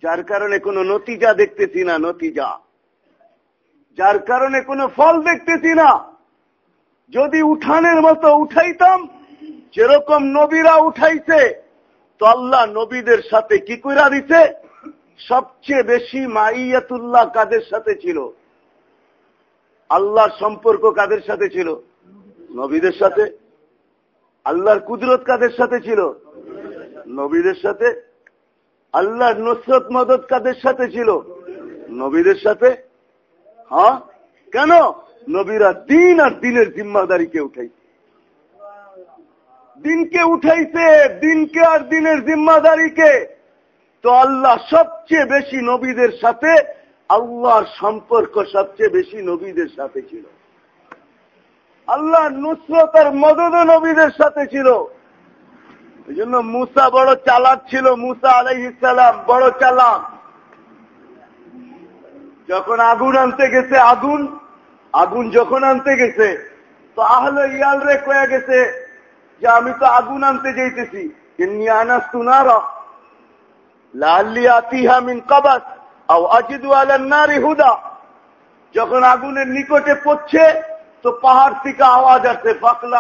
যার কারণে কোনো নতিজা দেখতেছি না, নতিজা। যার কারণে কোনো ফল দেখতেছি না। যদি উঠানের মতো উঠাইতাম, যেরকম নবীরা উঠাইছে, তো আল্লাহ নবীদের সাথে কি কইরা দিছে? সবচেয়ে বেশি মাইয়াতুল্লাহ কাদের সাথে ছিল? আল্লাহর সম্পর্ক কাদের সাথে ছিল? নবীদের সাথে। আল্লাহর কুদরত কাদের সাথে ছিল? নবীদের সাথে। আল্লাহর নসরত মদত কাদের সাথে ছিল? নবীদের সাথে। হ্যাঁ? কেন? নবীরা দিন আর দিনের জিম্মাদারিকে উঠাইছে। দিনকে উঠাইছে, দিনকে আর দিনের জিম্মাদারিকে। তো আল্লাহ সবচেয়ে বেশি নবীদের সাথে আল্লাহর সম্পর্ক সবচেয়ে বেশি নবীদের সাথে ছিল। আল্লাহ নুসরত আর মদত নবীদের সাথে ছিল। এই জন্য মুসা বড় চালাক ছিল, মুসা আলাইসালাম বড় চালাক। যখন আগুন আনতে গেছে, আগুন আগুন যখন আনতে গেছে, তো আহলে ইয়াল রে কয়ে গেছে যে, আমি তো আগুন আনতে যাইতেছি। নিয়ে আনাস তুনারা লাল্লি আতিহা কাবাস। হুদা। যখন আগুনের নিকটে পড়ছে, তো পাহাড় থেকে আওয়াজ আসে ফাকলা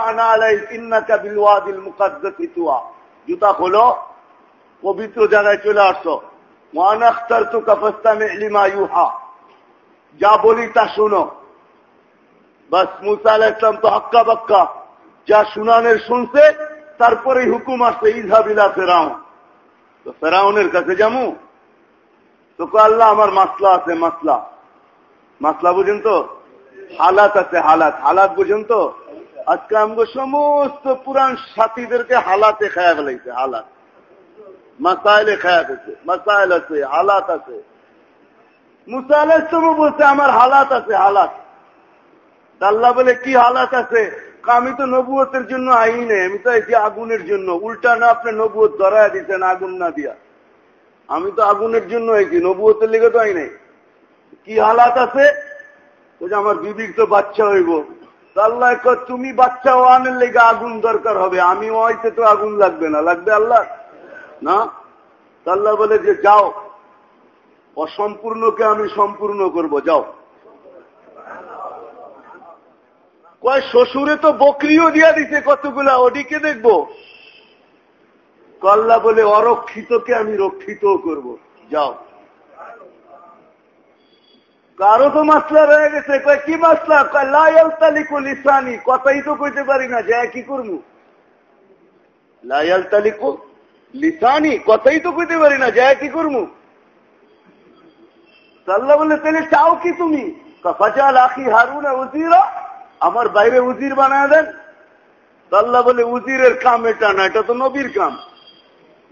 জুতা খোলো, পবিত্র জায়গায় চলে আসো। ওয়ান আখতার তু কাফাস্তামে যা বলি তা শোনো। বাস মুসা আলাহ ইসলাম তো হক্কা বাক্কা। যা শুনানের শুনছে তারপরে হুকুম আসছে ইজহাবিলা ফেরাউন। তো ফেরাউনের কাছে যামু তো আল্লাহ, আমার মাসলা আছে, মাসলা। মাসলা বুঝেন তো? হালাত আছে, হালাত। হালাত বুঝেন তো? আজকে আমাকে সমস্ত পুরান সাথীদেরকে হালাতে খায়া ফেলাইছে, হালাত। মাসাইলে খায়া ফেলছে, মাসাইল আছে, হালাত আছে। মুসাইলের সময় বলছে, আমার হালাত আছে, হালাত। আল্লাহ বলে, কি হালাত আছে? আমি তো নবুয়তের জন্য আই নেই আমি তো আগুনের জন্য। উল্টা না, আপনি নবুয়ত ধরায় দিচ্ছেন আগুন না দিয়া। আমি তো আগুনের জন্য আইছি নবুয়তের লেগে তো আই নাই। কি হালাত আছে? আমার বিবির তো বাচ্চা হইব। আল্লাহ তুমি বাচ্চা আনের লেগে আগুন দরকার হবে। আমি ওইতে তো আগুন লাগবে না। লাগবে আল্লাহ? না? আল্লাহ বলে যে, যাও। অসম্পূর্ণকে আমি সম্পূর্ণ করব। যাও। কয়, শ্বশুরে তো বকরিও দিয়া দিছে কতগুলা। ওদিকে দেখব। কল্লা বলে অরক্ষিতকে আমি রক্ষিত করব। যাও। কারও তো মাসলা রয়ে গেছে। কি মাসলা? তালিকুল ইসানি কথাই তো কইতে পারি না যায় কি করব। লায়াল তালিকু লিসানি। কথাই তো কইতে পারি না যায় কি করব। আল্লাহ বলে, তাহলে চাও কি তুমি? ফাজাল আখি হারুন উজিরা আমার বাইরে উজির বানায় দেন। আল্লাহ বলে উজিরের কাম এটা না, এটা তো নবীর কাম।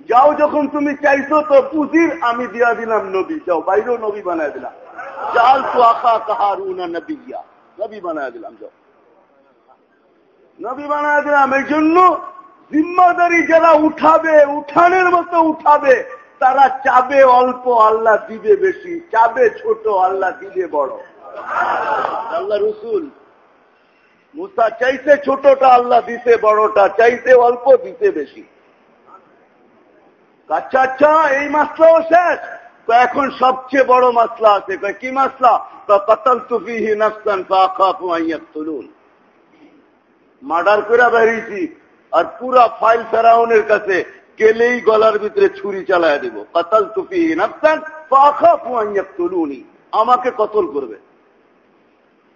যাও যখন তুমি চাইছো তো উজির আমি দিয়া দিলাম নবী। যাও, বাইরেও নবী বানায় দিলাম। চাল তো আখা কাহারুনা নবিয়া। নবী বানায় দিলাম, যাও। নবী বানায় দিলাম, এই জন্য জিম্মাদারি যারা উঠাবে, উঠানের মতো উঠাবে, তারা চাবে অল্প আল্লাহ দিবে বেশি, চাবে ছোট আল্লাহ দিবে বড়। আল্লাহ রসুল, মুসা চাইতে ছোটটা আল্লাহ দিতে, বড়টা চাইতে অল্প দিতে বেশি। আচ্ছা আচ্ছা এই মাসলাও শেষ। তো এখন সবচেয়ে বড় মাসলা আছে। কি মাসলা? তুলুন মার্ডার করে বেরিয়েছি। আর পুরা ফাইল ফেরাউনের কাছে গেলেই গলার ভিতরে ছুরি দিব। আমাকে কতল করবে?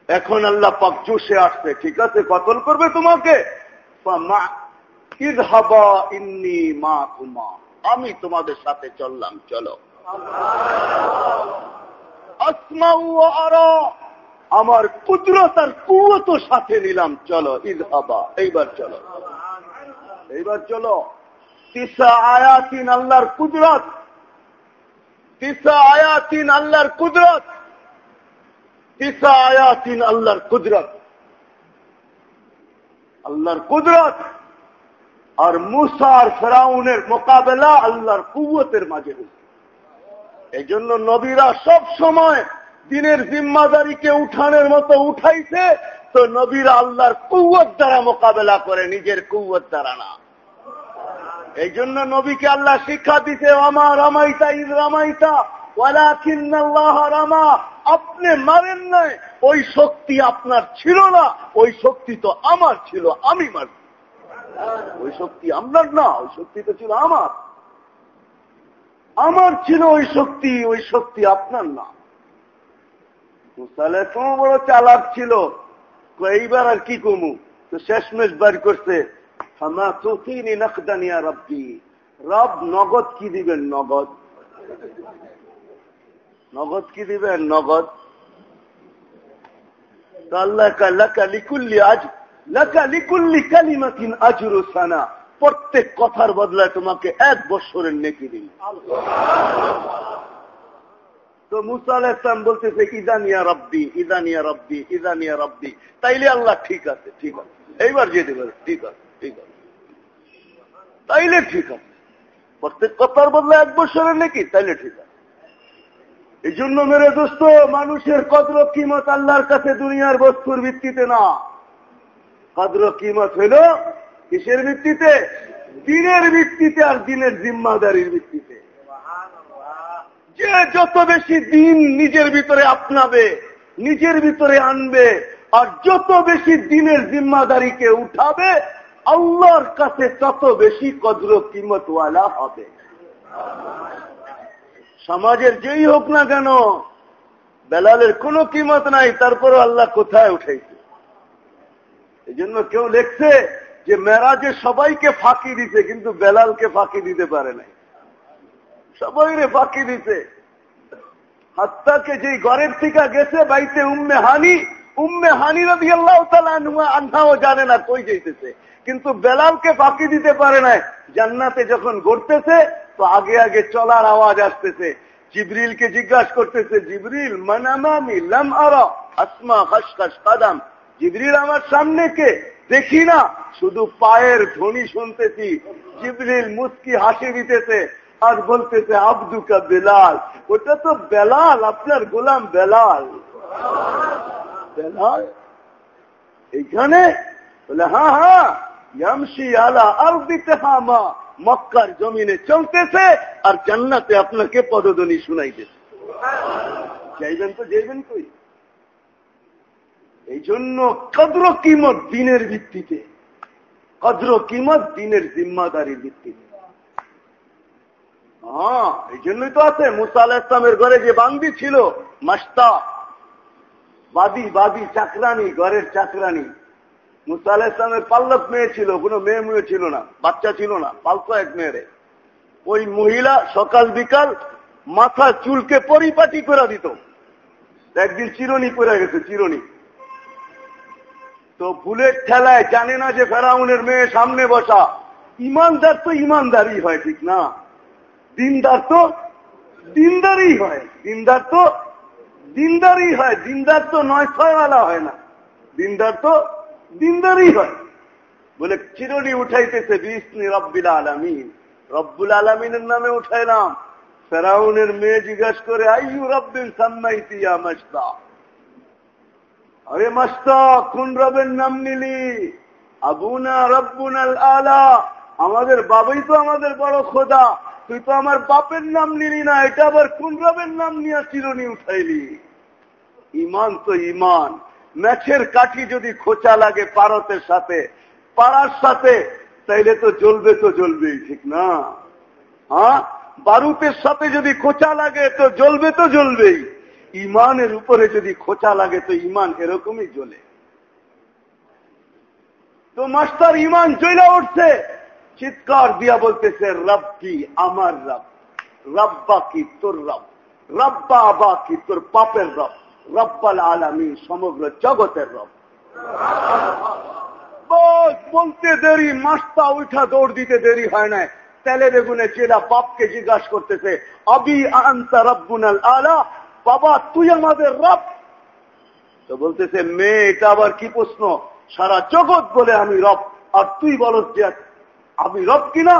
এখন আল্লাহ পাক জোশে আসছে। ঠিক আছে, কতল করবে তোমাকে? ইন্নি মা কুমা। আমি তোমাদের সাথে চললাম, চলো। আমার কুদরত আর কুয়ত সাথে নিলাম, চলো, ঈদ হাবা, এইবার চলো। এইবার চলো। তিসা আয়াতিন আল্লাহর কুদরত। তিসা আয়াতিন আল্লাহর কুদরত। তিসা আয়াতিন আল্লাহর কুদরত। আল্লাহর কুদরত। আর মুসার ফেরাউনের মোকাবেলা আল্লাহর কুয়তের মাঝে হয়েছে এই জন্য নবীরা সব সময় দিনের জিম্মাদারিকে উঠানের মতো উঠাইছে, তো নবীরা আল্লাহর কুয়ত দ্বারা মোকাবেলা করে, নিজের কুয়ত দ্বারা না। এই জন্য নবীকে আল্লাহ শিক্ষা দিতে আমা রামাইতা ঈদ রামাইতা রামা। আপনি মারেন নাই, ওই শক্তি আপনার ছিল না, ওই শক্তি তো আমার ছিল, আমি মারছি। ওই শক্তি আপনার না, ওই শক্তি তো ছিল আমার। আমার ছিল ওই শক্তি ওই শক্তি আপনার না। তাহলে কোন বড় চালাক ছিল। এইবার আর কি কমু? তো শেষমেশ বার করছে রব নগদ কি দিবেন, নগদ? নগদ কি দিবেন, নগদ? আল্লাহ লাকা লিকুল্লি আজ প্রত্যেক কথার বদলায় তোমাকে এক বছরের নেকি দিন। তো মুসা আলাহ ইসলাম বলতেছে ইদানিয়া রব্বি ইদানিয়া রব্বি ইদানিয়া রব্বি। তাইলে আল্লাহ ঠিক আছে ঠিক আছে। এইবার যেতে পারে, ঠিক আছে ঠিক আছে। তাইলে ঠিক আছে। প্রত্যেক কথার বদলে এক বছরের নাকি, তাইলে ঠিক আছে। এই জন্য মেরে দোস্ত, মানুষের কদর কিমত আল্লাহর কাছে দুনিয়ার বস্তুর ভিত্তিতে না। কদ্র কিমত হইল কিসের ভিত্তিতে? দিনের ভিত্তিতে আর দিনের জিম্মাদারির ভিত্তিতে। যে যত বেশি দিন নিজের ভিতরে আপনাবে, নিজের ভিতরে আনবে, আর যত বেশি দিনের জিম্মাদারিকে উঠাবে, আল্লাহর কাছে তত বেশি কদ্র কিমতওয়ালা হবে। সমাজের যেই হোক না কেন, বেলালের কোনো কিমত নাই, তারপরও আল্লাহ কোথায় উঠাইছে? এই জন্য কেউ লেখছে যে মেরাজে সবাইকে ফাঁকি দিছে কিন্তু বেলালকে ফাঁকি দিতে পারে নাই। সবাইরে ফাঁকি দিছে হাত্তাকে যে ঘরের থেকে গেছে বাইতে উম্মে হানি উম্মে হানি রবি আল্লাহ আন্নাও জানে না কই যেতেছে কিন্তু বেলালকে ফাঁকি দিতে পারে নাই। জান্নাতে যখন ঘুরতেছে, তো আগে আগে চলার আওয়াজ আসতেছে। জিবরিলকে জিজ্ঞাসা করতেছে, জিবরিল মানামামি লাম আরা? আসমা খসখস কাদাম। জিবরিল আমার সামনে কে? দেখি না। শুধু পায়ের ধ্বনি শুনতেছি। জিবরিল মুস্কি হাসি দিতেছে আর বলতেছে, আব্দুকা বেলাল। ওটা তো বেলাল, আপনার গোলাম বেলাল। বেলাল? এইখানে? বলে হ্যাঁ হ্যাঁ। ইয়ামশি আলা আর দিতে হামা মক্কার জমিনে চলতেছে আর জান্নাতে আপনাকে পদধ্বনি শুনাইতেছে। চাইবেন তো, যাইবেন কই? এই জন্য কদ্র কিমত দিনের ভিত্তিতে, কদ্র কিমত দিনের জিম্মাদারির ভিত্তিতে। হ্যাঁ এই জন্যই তো আছে, মুসা আলাহ ইসলামের ঘরে যে বান্দি ছিল, মাস্তা, বাদি বাদি, চাকরানি, ঘরের চাকরানি। মুসা আলাহ ইসলামের পাল্লক মেয়ে ছিল, কোনো মেয়ে মেয়ে ছিল না, বাচ্চা ছিল না পাল্প এক মেয়েরে। ওই মহিলা সকাল বিকাল মাথা চুলকে পরিপাটি করে দিত। একদিন চিরনি করে গেছে, চিরনি। তো ভুলের ঠেলায় জানে না যে ফেরাউনের মেয়ে সামনে বসা। ইমানদার তো ইমানদারই হয়, ঠিক না? দিনদার তো দিনদারই হয়। দিনদার তো দিনদারই হয়। দিনদার তো নয় ছয়ওয়ালা হয় না। দিনদার তো দিনদারই হয়। বলে চিরনি উঠাইতেছে বিষ্ণু রব্বিল আলমিন। রব্বুল আলমিনের নামে উঠাইলাম। ফেরাউনের মেয়ে জিজ্ঞাসা করে, আইয়ু রব্বিন সাম্মাইতিয়া মাস্তা আরে মাস্তা, কোন রবের নাম নিলি? আবুনা রব্বুনাল আলা। আমাদের বাবাই তো আমাদের বড় খোদা। তুই তো আমার বাপের নাম নিলি না, এটা আবার কোন রবের নাম নিয়ে চিরনি উঠাইলি? ইমান তো ইমান ম্যাচের কাঠি যদি খোঁচা লাগে পারতের সাথে, পাড়ার সাথে, তাইলে তো জ্বলবে তো জ্বলবেই, ঠিক না? হ্যাঁ? বারুতের সাথে যদি খোঁচা লাগে, তো জ্বলবে তো জ্বলবেই। ইমানের উপরে যদি খোঁচা লাগে, তো ইমান এরকমই জ্বলে। তো মাস্টার, ইমান জ্বলা উঠছে। চিৎকার দিয়া বলতেছে রব কি আমার রব। রব্বা কি তোর রব? রব্বা আবা কি তোর পাপের রব? রব্বাল আলামী সমগ্র জগতের রব। বলতে দেরি মাস্তা উঠা দৌড় দিতে দেরি হয় না তেলে বেগুনে চেলা বাপকে জিজ্ঞাসা করতেছে, আবি আন্তা রব্বুনাল আলা? বাবা, তুই আমাদের রব। তো বলতেছে, মেয়ে, এটা আবার কি প্রশ্ন? সারা জগৎ বলে আমি রব, আর তুই বলস যে আমি রব কিনা?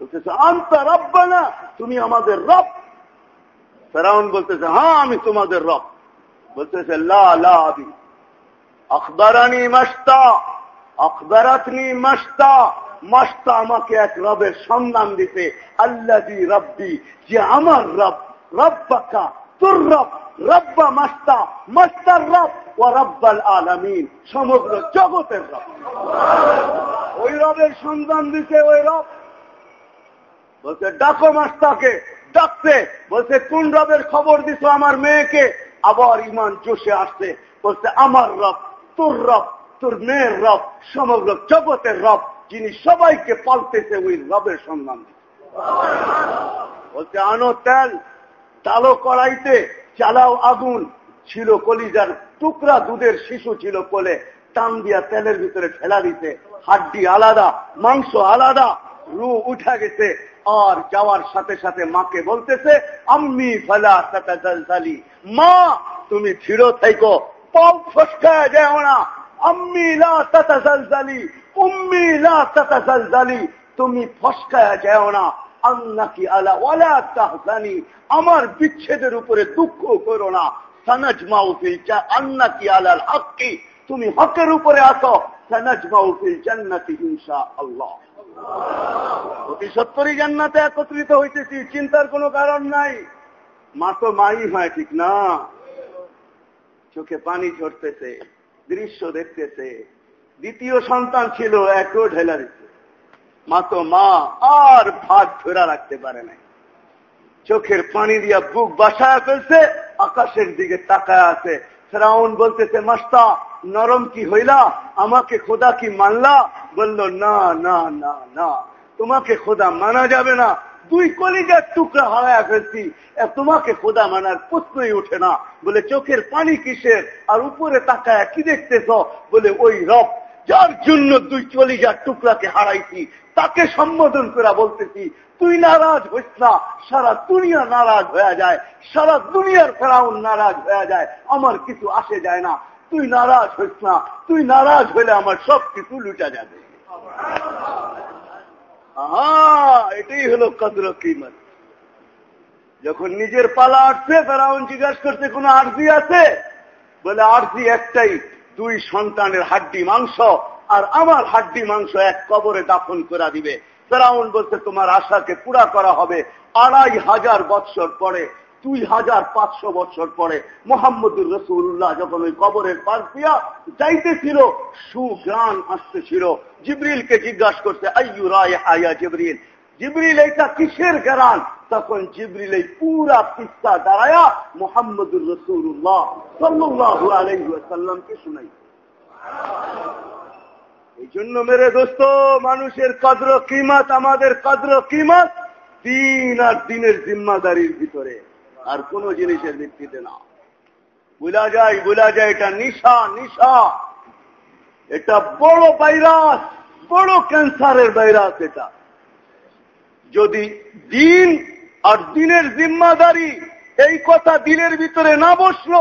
বলতেছে, আন্তা রব্বা না তুমি আমাদের রব। ফেরাউন বলতেছে হ্যাঁ আমি তোমাদের রব। বলতেছে, লা লা মাস্তা আখবরাতনি মাস্তা মাস্তা আমাকে এক রবের সন্ধান দিতে আল্লাহি রব্বি, যে আমার রব, রব্বাকা। তোর রব, রব্বা মাস্তা, মাস্তার রব ও রব্বাল আলমিন, সমগ্র জগতের রব। ওই রবের সন্ধান দিতে ওই রব। বলছে, ডাকো মাস্তাকে বলছে, কোন রবের খবর দিছ আমার মেয়েকে? আবার ইমান জোশে আসছে। বলছে, আমার রব, তোর রব, তোর মেয়ের রব, সমগ্র জগতের রব, যিনি সবাইকে পালতেছে, ওই রবের সন্ধান বলছে, আনো তেল চালো কড়াইতে, চালাও আগুন। ছিল কলিজার টুকরা, দুধের শিশু ছিল কোলে। টান দিয়া তেলের ভিতরে ফেলা দিতে। হাড্ডি আলাদা, মাংস আলাদা। রু উঠা গেছে। আর যাওয়ার সাথে সাথে মাকে বলতেছে, আম্মি ফালা তাতাজালি মা, তুমি ফিরো থাইকো। পাও ফসকায় যাও না। আম্মি লা তাতাজালি উম্মি লা তাতাজালি তুমি ফসকায় যাও না। আন্নাকি আলা, ওয়ালা তাহসানি আমার বিচ্ছেদের উপরে দুঃখ করো না। সানাজ মাউফিল আন্নাকি আলাল হক্কি, তুমি হকের উপরে আসো সানাজ মাউফিল জান্নাতি ইনশা আল্লাহ অতি সত্তরই জান্নাতে একত্রিত হইতেছি, চিন্তার কোনো কারণ নাই। মা তো মাই হয়, ঠিক না? চোখে পানি ঝরতেছে, দৃশ্য দেখতেছে। দ্বিতীয় সন্তান ছিল একও ঢেলা দিচ্ছে মা তো মা, আর ভাত ধরা রাখতে পারে নাই। চোখের পানি দিয়া বুক বাসায় ফেলছে, আকাশের দিকে তাকায় আছে। ফেরাউন বলতেছে, মাস্তা, নরম কি হইলা? আমাকে খোদা কি মানলা? বলল, না না না না। তোমাকে খোদা মানা যাবে না। দুই কলিজার টুকরা হারায় ফেলছি। তোমাকে খোদা মানার প্রশ্নই ওঠে না। বলে, চোখের পানি কিসের? আর উপরে তাকায় কি দেখতেছ? বলে, ওই রব, যার জন্য দুই কলিজার টুকরাকে হারাইছি তাকে সম্বোধন করে বলতেছি, তুই নারাজ হইস না, সারা দুনিয়া নারাজ হয়ে যায়, সারা দুনিয়ার ফেরাউন নারাজ হয়ে যায়, আমার কিছু আসে যায় না, তুই নারাজ হইস না, তুই নারাজ হইলে আমার সব কিছু লুটা যাবে। এটাই হলো কদর কিমত। যখন নিজের পালা আসছে ফেরাউন জিজ্ঞাসা করছে, কোনো আর্জি আছে? বলে, আর্জি একটাই, দুই সন্তানের হাড্ডি মাংস আর আমার হাড্ডি মাংস এক কবরে দাফন করা দিবে। ফেরাউন বলছে, তোমার আশাকে পুরা করা হবে আড়াই হাজার বৎসর পরে, দুই হাজার পাঁচশো বছর পরে। মোহাম্মদুর রসুল্লাহ যখন ওই কবরের পাশ দিয়া যাইতেছিল সুগ্রাণ আসতেছিল। জিবরিলকে জিজ্ঞাসা করছে, আইয়ু রায় হায়া জিবরিল? জিবরিল, এইটা কিসের গ্রান তখন জিবরিল এই পুরা পিস্তা দাঁড়ায়া মোহাম্মদুর রসুল্লাহ সাল্লু আলহাসাল্লামকে শুনাই এই জন্য মেরে দোস্ত, মানুষের কদ্র কিমাত, আমাদের কদ্র কিমাত দিন আর দিনের জিম্মাদারির ভিতরে। আর কোন জিনিসের ভিত্তিতে না। বোঝা যায় বোঝা যায়, এটা নিশা নিশা। এটা বড় ভাইরাস, বড় ক্যান্সারের ভাইরাস এটা। যদি দিন আর দিনের জিম্মাদারি এই কথা দিলের ভিতরে না বসল,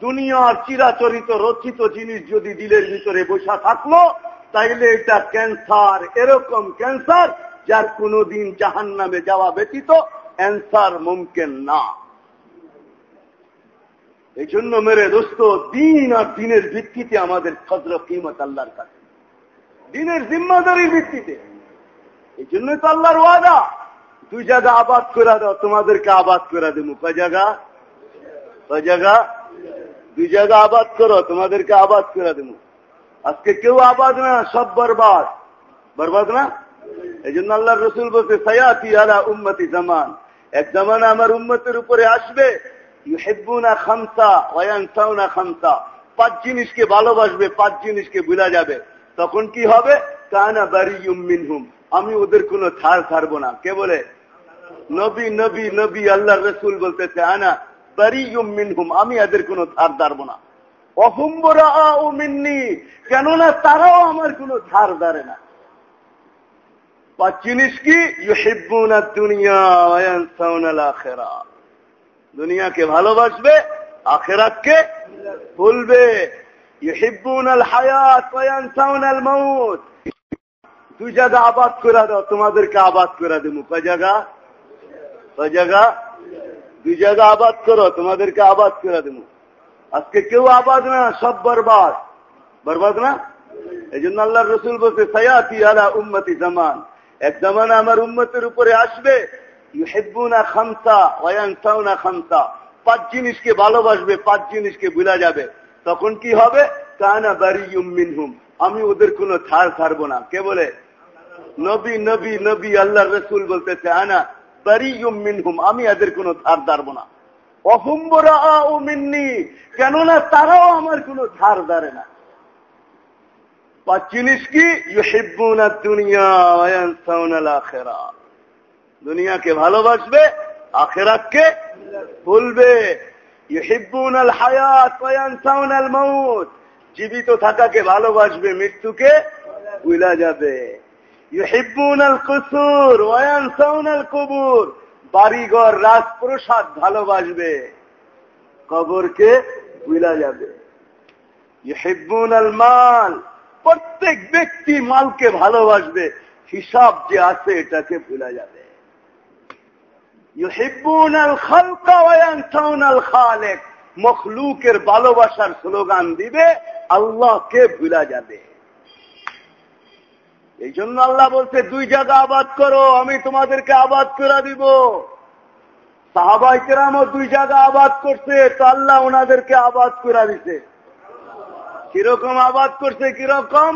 দুনিয়ার চিরাচরিত রচিত জিনিস যদি দিলের ভিতরে বসা থাকল তাইলে এটা ক্যান্সার, এরকম ক্যান্সার যার কোনদিন জাহান নামে যাওয়া ব্যতীত অ্যান্সার মুমকেন না। এই জন্য মেরে দোস্ত, দিন আর দিনের ভিত্তিতে আমাদের খদ্র কিমত আল্লাহর কাছে। দিনের জিম্মাদারির ভিত্তিতে। এই জন্যই তো আল্লাহর ওয়াদা, দুই জায়গা আবাদ করে দাও, তোমাদেরকে আবাদ করে দেব। কয় জায়গা? কয় জায়গা? দুই জায়গা আবাদ করো, তোমাদেরকে আবাদ করে দেব। আজকে কেউ আবাদ না, সব বরবাদ। বরবাদ না? এই জন্য আল্লাহ রসুল বলছে, সয়াতি আলা উম্মতি জামান। এক জামানা আমার উম্মতের উপরে আসবে, ইউহেব্বুনা খামসা ওয়ানসাউনা খামসা। পাঁচ জিনিসকে ভালোবাসবে, পাঁচ জিনিসকে ভুলা যাবে। তখন কি হবে? কানা বারি মিনহুম। আমি ওদের কোনো ছাড় ছাড়বো না। কে বলে? নবী নবী নবী আল্লাহ রসুল বলতেছে, আনা বারি মিনহুম। আমি এদের কোনো ছাড় ধারবো না। অহুম্বরা ও কেননা তারাও আমার কোনো ধার ধারে না। পাঁচ জিনিস কি? দুনিয়াকে ভালোবাসবে, আখেরাতকে ভুলবে। মাউত দুই জায়গা আবাদ করে দাও, তোমাদেরকে আবাদ করে দেবো। কয় জায়গা? কয় জায়গা? দুই জায়গা আবাদ করো, তোমাদেরকে আবাদ করে দেবো। আজকে কেউ আবাদ না, সব বরবাদ। বরবাদ না? এই জন্য আল্লাহ রসুল বলছে, সয়াতি আলা উম্মতি জামান। এক জামানা আমার উম্মতের উপরে আসবে, ইউহেব্বুনা খামসা ওয়ানসাউনা খামসা। পাঁচ জিনিসকে ভালোবাসবে, পাঁচ জিনিসকে ভুলা যাবে। তখন কি হবে? কানা বারি মিনহুম। আমি ওদের কোনো ছাড় ছাড়বো না। কে বলে? নবী নবী নবী আল্লাহ রসুল বলতেছে, আনা বারি মিনহুম। আমি এদের কোনো ছাড় ধারবো না। অহুম্বরা কেননা তারাও আমার কোনো ধার ধারে না। পাঁচ জিনিস কি? দুনিয়াকে ভালোবাসবে আল মাউত জীবিত থাকাকে ভালোবাসবে, মৃত্যুকে ভুলা যাবে। ইহিব্বুন আল কুসুর কুবুর বাড়িঘর রাজপ্রসাদ ভালোবাসবে, কবরকে ভুলা যাবে। মাল প্রত্যেক ব্যক্তি মালকে ভালোবাসবে, হিসাব যে আছে এটাকে ভুলা যাবে। মখলুকের ভালোবাসার স্লোগান দিবে, আল্লাহকে ভুলা যাবে। এই জন্য আল্লাহ বলছে, দুই জায়গা আবাদ করো, আমি তোমাদেরকে আবাদ করে দিব। সাহাবাই দুই জায়গা আবাদ করছে, তো আল্লাহ ওনাদেরকে আবাদ করে দিছে। কীরকম আবাদ করছে, কীরকম?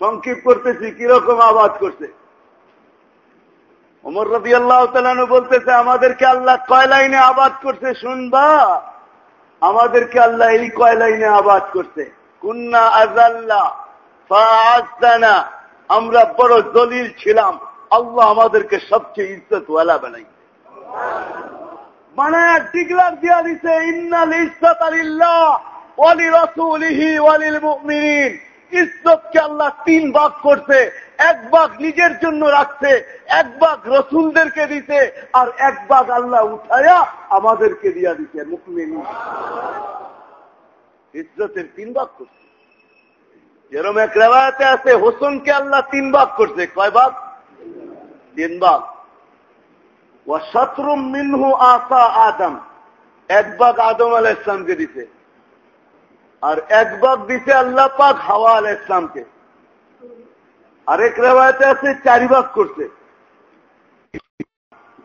সংক্ষিপ করতেছি, কীরকম আবাদ করছে। ওমর রবি আল্লাহ তালানু বলতেছে, আমাদেরকে আল্লাহ কয় লাইনে আবাদ করছে শুনবা? আমাদেরকে আল্লাহ এই কয় লাইনে আবাদ করছে। কুন্না আজাল্লা ফাআজানা আমরা বড় দলিল ছিলাম। আল্লাহ আমাদেরকে সবচেয়ে ইজ্জত ওয়ালা বানাই। বানায় ডিগলার দিয়া দিছে, ইন্নাল ইজ্জত ইজ্জতকে আল্লাহ তিন ভাগ করছে, এক ভাগ নিজের জন্য রাখছে, এক ভাগ রসুলদেরকে দিতে আর এক ভাগ আল্লাহ উঠায়া আমাদেরকে দিয়া দিতে মুকমিন ইজ্জতের তিন ভাগ করছে। যেরকম এক রেওয়ায়তে আছে, হোসনকে আল্লাহ তিন ভাগ করছে। কয় ভাগ? তিন ভাগ। ও শত্রুম মিনহু আসা আদম। এক ভাগ আদম আল ইসলামকে দিছে। আর এক ভাগ দিছে আল্লাহ পাক হাওয়া আল ইসলামকে আরেক রেওয়ায়তে আছে, চারি ভাগ করছে।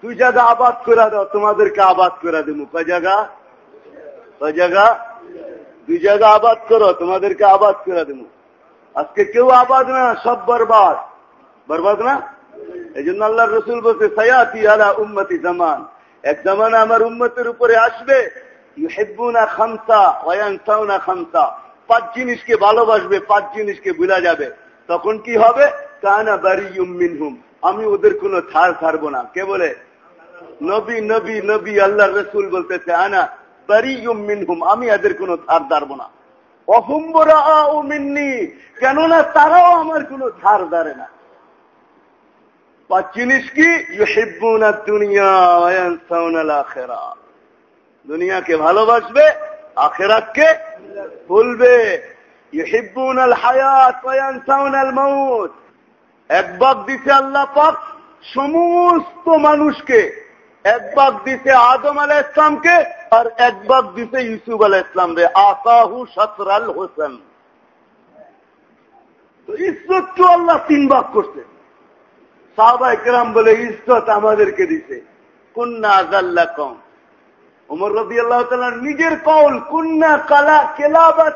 দুই জায়গা আবাদ করে দাও, তোমাদেরকে আবাদ করে দেবো। কয় জায়গা? কয় জায়গা? দুই জায়গা আবাদ করো, তোমাদেরকে আবাদ করে দেবো। আজকে কেউ আবাদ না, সব বরবাদ। বরবাদ না? এই জন্য আল্লাহ রসুল বলছে, সয়াতি আলা উম্মতি জামান। এক জামানা আমার উম্মতের উপরে আসবে খামসা খামসা। পাঁচ জিনিসকে ভালোবাসবে, পাঁচ জিনিসকে ভুলা যাবে। তখন কি হবে? কানা বারি মিনহুম। আমি ওদের কোনো ছাড় ছাড়বো না। কে বলে? নবী নবী নবী আল্লাহ রসুল বলতেছে, আনা বারি মিনহুম। আমি এদের কোনো ছাড় দাঁড়বো না। অহুম্বরা কেননা তারাও আমার কোনো ছাড় দাঁড়ে না। জিনিস কি? দুনিয়াকে ভালোবাসবে, আখেরাতকে ভুলবে। ইউহিব্বুন আল হায়াত ওয়ানসাউন আল মাউত এক ভাগ দিছে আল্লাহ পাক, সমস্ত মানুষকে এক ভাগ দিছে আদম আলাহ ইসলামকে আর এক ভাগ দিছে ইউসুফ আলাহ ইসলাম রে আসাহু সতরাল হোসেন। তো আল্লাহ তিন ভাগ করছে। সাহবা একরাম বলে, ইজ্জত আমাদেরকে দিছে। নিজের কৌল কুন্না কালা কেলাবা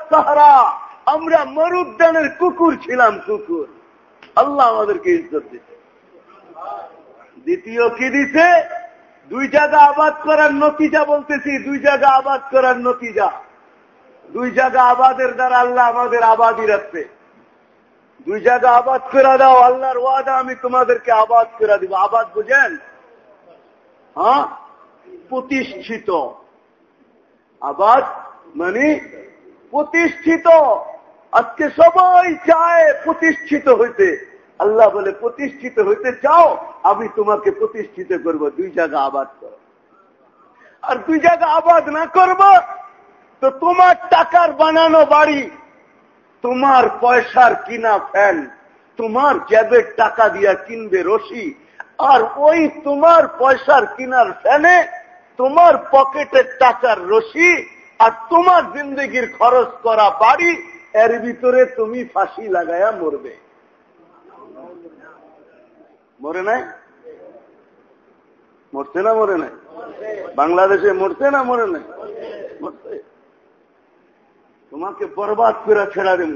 আমরা মরুদ্যানের কুকুর ছিলাম কুকুর। আল্লাহ আমাদেরকে ইজ্জত দিতে দ্বিতীয় কি দিছে? দুই জায়গা আবাদ করার নতিজা বলতেছি, দুই জায়গা আবাদ করার নতিজা। দুই জায়গা আবাদের দ্বারা আল্লাহ আমাদের আবাদই রাখছে দুই জায়গা আবাদ করে দাও, আল্লাহর ওয়াদা আমি তোমাদেরকে আবাদ করে দিব। আবাদ বুঝেন? হ্যাঁ? প্রতিষ্ঠিত। আবাদ মানে প্রতিষ্ঠিত। আজকে সবাই চায় প্রতিষ্ঠিত হইতে। আল্লাহ বলে, প্রতিষ্ঠিত হইতে চাও আমি তোমাকে প্রতিষ্ঠিত করব, দুই জায়গা আবাদ করো। আর দুই জায়গা আবাদ না করব, তো তোমার টাকার বানানো বাড়ি, তোমার পয়সার কিনা ফ্যান, তোমার জ্যাবের টাকা দিয়া কিনবে রশি, আর ওই তোমার পয়সার কিনার ফ্যানে তোমার পকেটের টাকার রশি আর তোমার জিন্দগির খরচ করা বাড়ি, এর ভিতরে তুমি ফাঁসি লাগায়া মরবে। মরে নাই? মরছে না মরে নাই? বাংলাদেশে মরছে না মরে নাই? মরছে। তোমাকে বরবাদ করে ছেড়া দেব।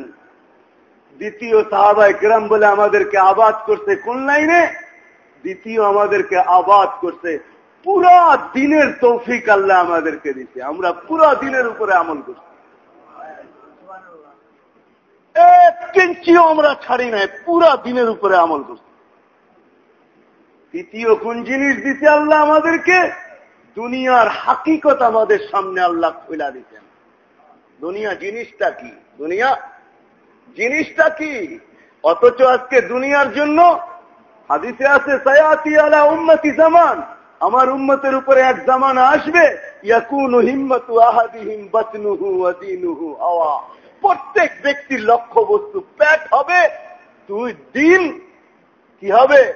দ্বিতীয় সাহাবাই গ্রাম বলে আমাদেরকে আবাদ করছে কোন লাইনে? দ্বিতীয় আমাদেরকে আবাদ করছে। পুরা দিনের তৌফিক আল্লাহ আমাদেরকে দিচ্ছে আমরা পুরা দিনের উপরে আমল করছি। এক কিঞ্চিও আমরা ছাড়ি নাই, পুরা দিনের উপরে আমল করছি। তৃতীয় কোন জিনিস দিতে আল্লাহ আমাদেরকে? দুনিয়ার হাকিকত আমাদের সামনে আল্লাহ খুলা দিতেন দুনিয়া জিনিসটা কি? দুনিয়া জিনিসটা কি? অথচ আজকে দুনিয়ার জন্য হাদিসে আছে, সায়াতি আলা উম্মতি জামান। আমার উম্মতের উপরে এক জামানা আসবে, ইয়াকুনু হিম্মতু আহাদিহিম বাতনুহু ওয়া দীনুহু হাওয়া প্রত্যেক ব্যক্তির লক্ষ্য বস্তু পেট হবে, তুই দিন কি হবে?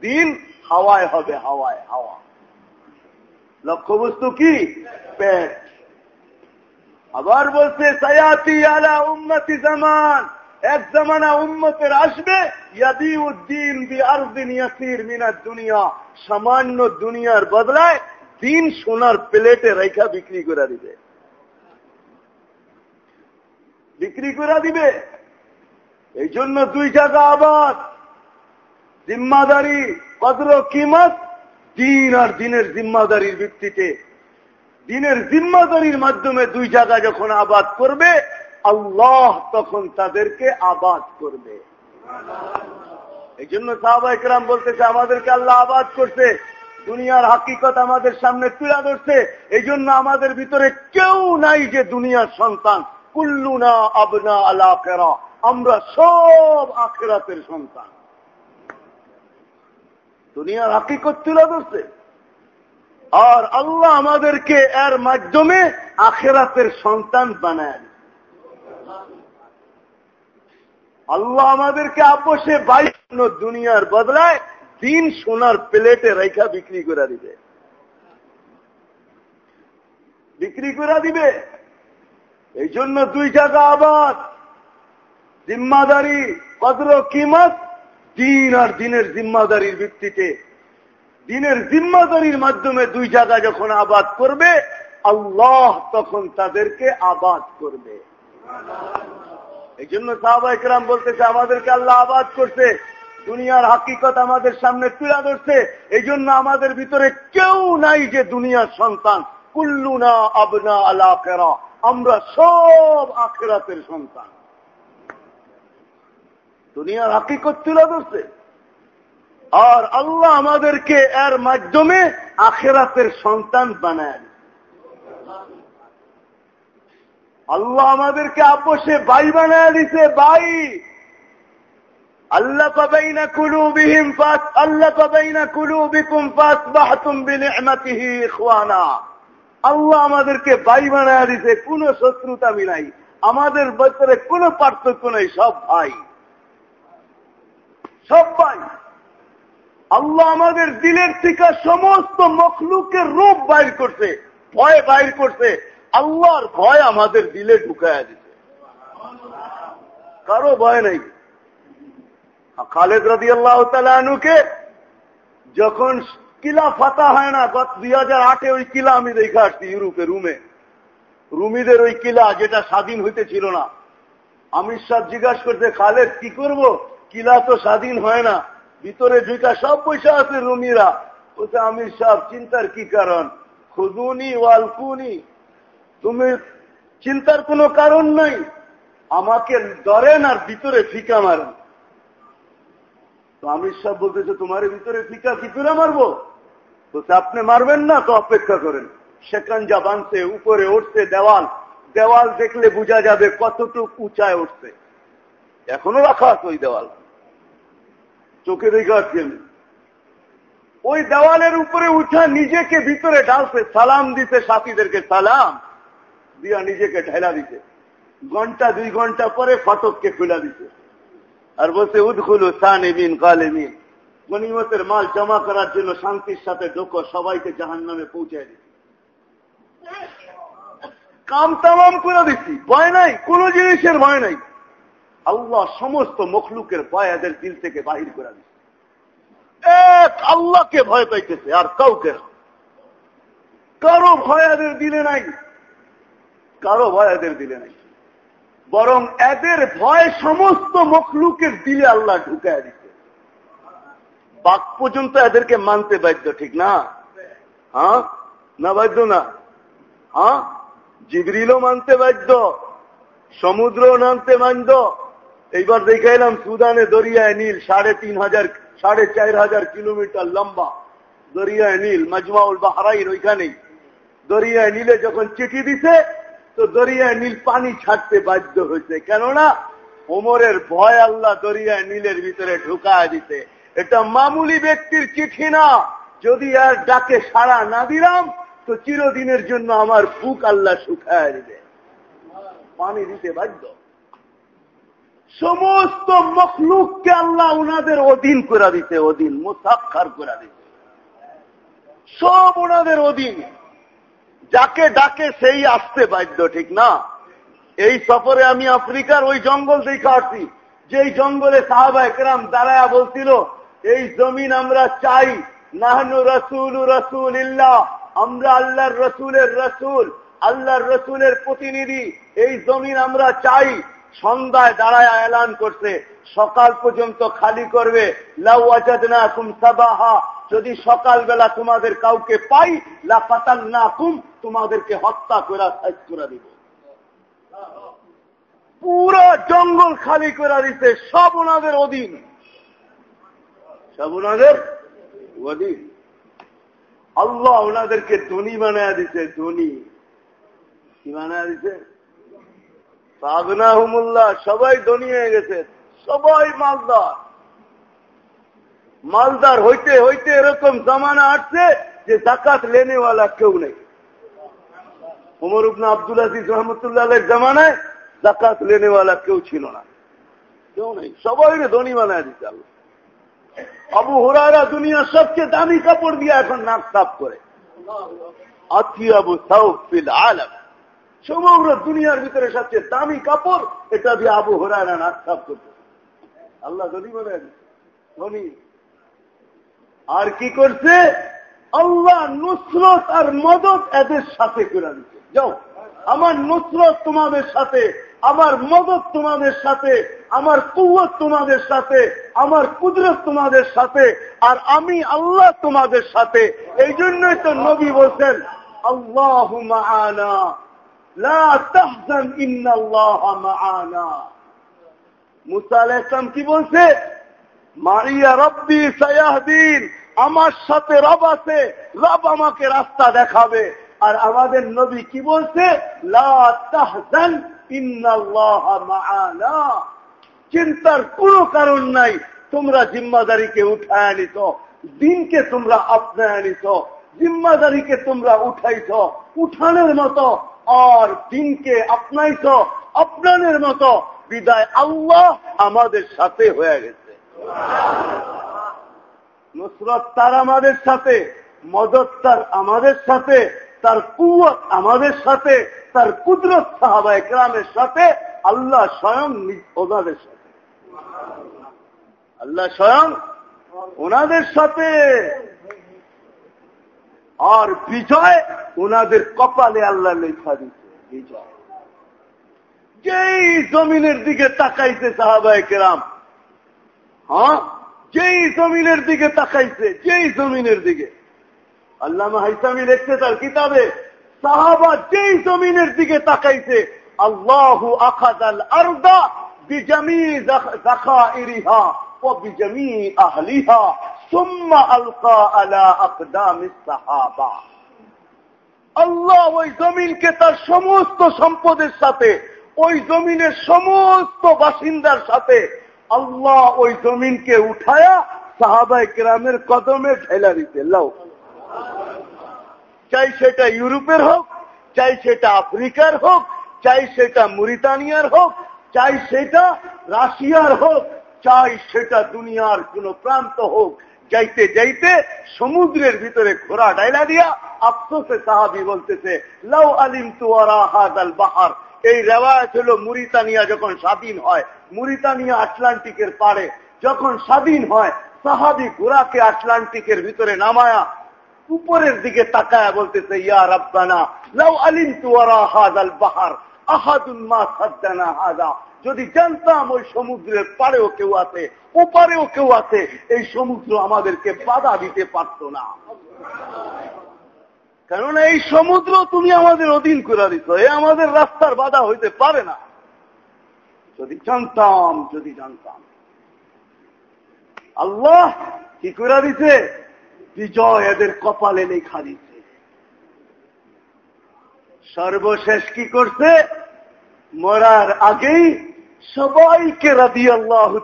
দিন হাওয়ায় হবে, হাওয়ায়, হাওয়া। লক্ষ্যবস্তু কি? পেট আবার বলছে, সায়াতি আলা উম্মতি জামান। এক জামানা উম্মতের আসবে সামান্য দুনিয়ার বদলায় দিন সোনার প্লেটে রেখা বিক্রি করে দিবে। বিক্রি করে দিবে। এই জন্য দুই জায়গা আবাদ। জিম্মাদারি কদর কিমত দিন আর দিনের জিম্মাদারির ভিত্তিতে। দিনের জিম্মাদারির মাধ্যমে দুই জায়গা যখন আবাদ করবে, আল্লাহ তখন তাদেরকে আবাদ করবে। এই জন্য সাহবা ইকরাম বলতেছে, আমাদেরকে আল্লাহ আবাদ করছে। দুনিয়ার হাকিকত আমাদের সামনে তুলে ধরছে। এই জন্য আমাদের ভিতরে কেউ নাই যে দুনিয়ার সন্তান কুল্লুনা আবনা আলা ফেরা। আমরা সব আখেরাতের সন্তান। দুনিয়ার হাকিকত তুলে ধরছে। আর আল্লাহ আমাদেরকে এর মাধ্যমে আখেরাতের সন্তান বানায় আল্লাহ আমাদেরকে আপোষে বাইন্ন দুনিয়ার বদলায় দিন সোনার প্লেটে রেখা বিক্রি করে দিবে। বিক্রি করে দিবে। এই জন্য দুই জায়গা আবাদ। জিম্মাদারি কদর কিমত দিন আর দিনের জিম্মাদারির ভিত্তিতে। দিনের জিম্মাদারির মাধ্যমে দুই জায়গা যখন আবাদ করবে, আল্লাহ তখন তাদেরকে আবাদ করবে। এই জন্য সাহবা ইকরাম বলতেছে, আমাদেরকে আল্লাহ আবাদ করছে। দুনিয়ার হাকিকত আমাদের সামনে তুলে ধরছে। এই জন্য আমাদের ভিতরে কেউ নাই যে দুনিয়ার সন্তান। কুল্লুনা আবনা আলা ফেরা আমরা সব আখেরাতের সন্তান। দুনিয়ার হাকিকত তুলে ধরছে। আর আল্লাহ আমাদেরকে এর মাধ্যমে আখেরাতের সন্তান বানায় আল্লাহ আমাদেরকে আপোষে বাই বানায় দিছে বাই আল্লাহ কবাইনা কুলু বিহিম ফাস আল্লাহ কবাইনা কুলু বিকুম ফাস বাহাতুম বিনিমাতিহি ইখওয়ানা। আল্লাহ আমাদেরকে ভাই বানায় দিছে, কোন শত্রুতা মিলাই আমাদের ভিতরে কোন পার্থক্য নেই, সব ভাই। সব ভাই। আল্লাহ আমাদের দিলের থেকে সমস্ত মখলুকের রূপ বাইর করছে, ভয় বাইর করছে। আল্লাহর ভয় আমাদের দিলে ঢুকায় দিচ্ছে কারও ভয় নেই। খালেদ রবি আল্লাহ তালুকে যখন কিলা ফাতা হয় না গত দুই হাজার আটে ওই কিলা আমি দেখে আসছি ইউরোপে রুমে রুমিদের ওই কিলা যেটা স্বাধীন হইতেছিল না। আমির সাহ জিজ্ঞাসা করছে, খালেদ, কি করব? কিলা তো স্বাধীন হয় না। ভিতরে ঢুকা সব পয়সা আছে রুমিরা। বলছে, আমির সাহ চিন্তার কি কারণ? খুদুনি ওয়ালকুনি তুমি চিন্তার কোনো কারণ নাই। আমাকে ধরেন আর ভিতরে ফিকা মারেন। তো আমির সাহ বলতেছে, তোমার ভিতরে ফিকা কি করে মারবো? বলছে আপনি মারবেন না, তো অপেক্ষা করেন। সেখানজা বানছে উপরে উঠছে, দেওয়াল। দেওয়াল দেখলে বোঝা যাবে কতটুক উঁচায় উঠছে। এখনও রাখা আছে ওই দেওয়াল। চোখে দেখা ওই দেওয়ালের উপরে উঠা নিজেকে ভিতরে ডালছে সালাম দিতে সাথীদেরকে, সালাম। দিয়া নিজেকে ঢেলা দিতে ঘণ্টা, দুই ঘণ্টা পরে ফটককে খুলে দিতে আর বলছে, উদ্খুলু সান এমিন কাল এমিন গনিমতের মাল জমা করার জন্য শান্তির সাথে ঢোকো সবাইকে জাহান নামে পৌঁছায় দিচ্ছি কাম তামাম করে দিচ্ছি ভয় নাই, কোন জিনিসের ভয় নাই। আল্লাহ সমস্ত মখলুকের ভয় এদের দিল থেকে বাহির করে দিচ্ছে এক আল্লাহকে ভয় পাইতেছে, আর কাউকে কারও ভয় এদের দিলে নাই, কারও ভয় এদের দিলে নাই। বরং এদের ভয় সমস্ত মখলুকের দিলে আল্লাহ ঢুকায় দিচ্ছে বাক পর্যন্ত এদেরকে মানতে বাধ্য, ঠিক না? হ্যাঁ? না বাধ্য না? হ্যাঁ? জিবরিলও মানতে বাধ্য সমুদ্র নামতে বাধ্য এইবার দেখে এলাম সুদানে দরিয়ায় নীল, সাড়ে তিন হাজার, সাড়ে চার হাজার কিলোমিটার লম্বা। দরিয়ায় নীল, মাজমাউল বাহারাইর ওইখানেই। দরিয়ায় নীলে যখন চিঠি দিছে, তো দরিয়ায় নীল পানি ছাড়তে বাধ্য হয়েছে কেননা, ওমরের ভয় আল্লাহ দরিয়ায় নীলের ভিতরে ঢুকায় দিতে এটা মামুলি ব্যক্তির চিঠি না। যদি আর ডাকে সাড়া না দিলাম, তো চিরদিনের জন্য আমার বুক আল্লাহ শুকায় দিবে। পানি দিতে বাধ্য। সমস্ত মখলুককে আল্লাহ ওনাদের অধীন করে দিতে অধীন মুসাক্ষার করে দিতে সব ওনাদের অধীন। যাকে ডাকে সেই আসতে বাধ্য, ঠিক না? এই সফরে আমি আফ্রিকার ওই জঙ্গল দেখে আসছি। যে জঙ্গলে সাহাবা একরাম দাঁড়ায়া বলছিল এই জমিন আমরা চাই। নাহনু রসুল রসুল ইল্লাহ আমরা আল্লাহর রসুলের রসুল, আল্লাহর রসুলের প্রতিনিধি। এই জমিন আমরা চাই। সন্ধ্যায় দাঁড়ায় এলান করছে। সকাল পর্যন্ত খালি করবে। যদি সকালবেলা তোমাদের কাউকে পাই, লা পাতাল না কুম তোমাদেরকে হত্যা করে, সাইজ করে দিব। পুরো জঙ্গল খালি করে দিতে সব ওনাদের অধীন। সব ওনাদের অধীন আল্লাহ ওনাদেরকে ধনী বানায় দিছে, ধনী। কি বানায় দিছে? সাধনা হুমুল্লাহ সবাই ধনী হয়ে গেছে, সবাই মালদার। মালদার হইতে হইতে এরকম জামানা আসছে যে জাকাত লেনেওয়ালা কেউ নেই। উমর উবনা আব্দুল আজিজ রহমতুল্লাহ জামানায় জাকাত লেনেওয়ালা কেউ ছিল না। কেউ নেই সবাই ধনী বানায় দিতে আল্লাহ। আবু হরারা দুনিয়ার সবচেয়ে দামি কাপড় দিয়ে এখন নাক সাফ করে। সমগ্র দুনিয়ার ভিতরে সবচেয়ে দামি কাপড়, এটা দিয়ে আবু হরারা নাক সাফ করতে আল্লাহ ধনী বলেন, ধনী। আর কি করছে? আল্লাহ নুসরত আর মদত এদের সাথে করে দিচ্ছে। যাও, আমার নুসরত তোমাদের সাথে, আমার মদত তোমাদের সাথে আমার কুয়ত তোমাদের সাথে, আমার কুদরত তোমাদের সাথে, আর আমি আল্লাহ তোমাদের সাথে। এই জন্যই তো নবী বলছেন আল্লাহ মাআনা লা তাহজান ইন্নাল্লাহ মাআনা। মুসা আলাইহিস সালাম কি বলছে? মারিয়া রব্বি আমার সাথে রব আছে, রব আমাকে রাস্তা দেখাবে। আর আমাদের নবী কি বলছে? চিন্তার কোনো কারণ নাই। তোমরা জিম্মাদারিকে উঠায় আনিত দিনকে তোমরা আপনায় আনিত জিম্মাদারিকে তোমরা উঠাইছ, উঠানের মতো আর দিনকে আপনাইছ, আপনানের মতো বিদায় আল্লাহ আমাদের সাথে হয়ে গেছে। নুসরত তার আমাদের সাথে, মদত তার আমাদের সাথে, তার কুয়ত আমাদের সাথে, তার কুদরত সাহাবা একরামের সাথে আল্লাহ স্বয়ং ওনাদের সাথে। আল্লাহ স্বয়ং ওনাদের সাথে। আর বিজয় ওনাদের কপালে আল্লাহ লেখা দিচ্ছে বিজয়। যেই জমিনের দিকে তাকাইছে সাহাবা একরাম হ্যাঁ? যেই জমিনের দিকে তাকাইছে, যেই জমিনের দিকে। আল্লামা হাইসামি লিখছে তার কিতাবে, সাহাবা যেই জমিনের দিকে তাকাইছে, আল্লাহু আখাদাল আরদা আল্লাহ ওই জমিনকে তার সমস্ত সম্পদের সাথে, ওই জমিনের সমস্ত বাসিন্দার সাথে আল্লাহ ওই জমিনকে উঠায়া সাহাবাই গ্রামের কদমে ঠেলা দিতে। লাও। চাই সেটা ইউরোপের হোক, চাই সেটা আফ্রিকার হোক, চাই সেটা মুরিতানিয়ার হোক চাই সেটা রাশিয়ার হোক, চাই সেটা দুনিয়ার কোন প্রান্ত হোক। যাইতে যাইতে সমুদ্রের ভিতরে ঘোড়া ডাইলা দিয়া আফসোসে সাহাবি বলতেছে, লাউ আলিম তুয়ারা হাদ আল বাহার। এই রেওয়ায়ত হল মুরিতানিয়া যখন স্বাধীন হয়, মুরিতানিয়া আটলান্টিকের পারে যখন স্বাধীন হয়, সাহাবি ঘোড়াকে আটলান্টিকের ভিতরে নামায়া উপরের দিকে তাকায়া বলতেছে, ইয়া রব্বানা, লাউ আলিম তুয়ারা হাদ আল বাহার। আহাদুল মা সাদ্দানা হাদা। যদি জানতাম ওই সমুদ্রের পারেও কেউ আছে, ওপারেও কেউ আছে, এই সমুদ্র আমাদেরকে বাধা দিতে পারত না। কেননা এই সমুদ্র তুমি আমাদের অধীন করে দিত, এ আমাদের রাস্তার বাধা হইতে পারে না। যদি জানতাম যদি জানতাম। আল্লাহ কি করে দিছে? বিজয় এদের কপালে লেখা দিচ্ছে সর্বশেষ কি করছে? মরার আগেই সবাইকে রাদি আল্লাহ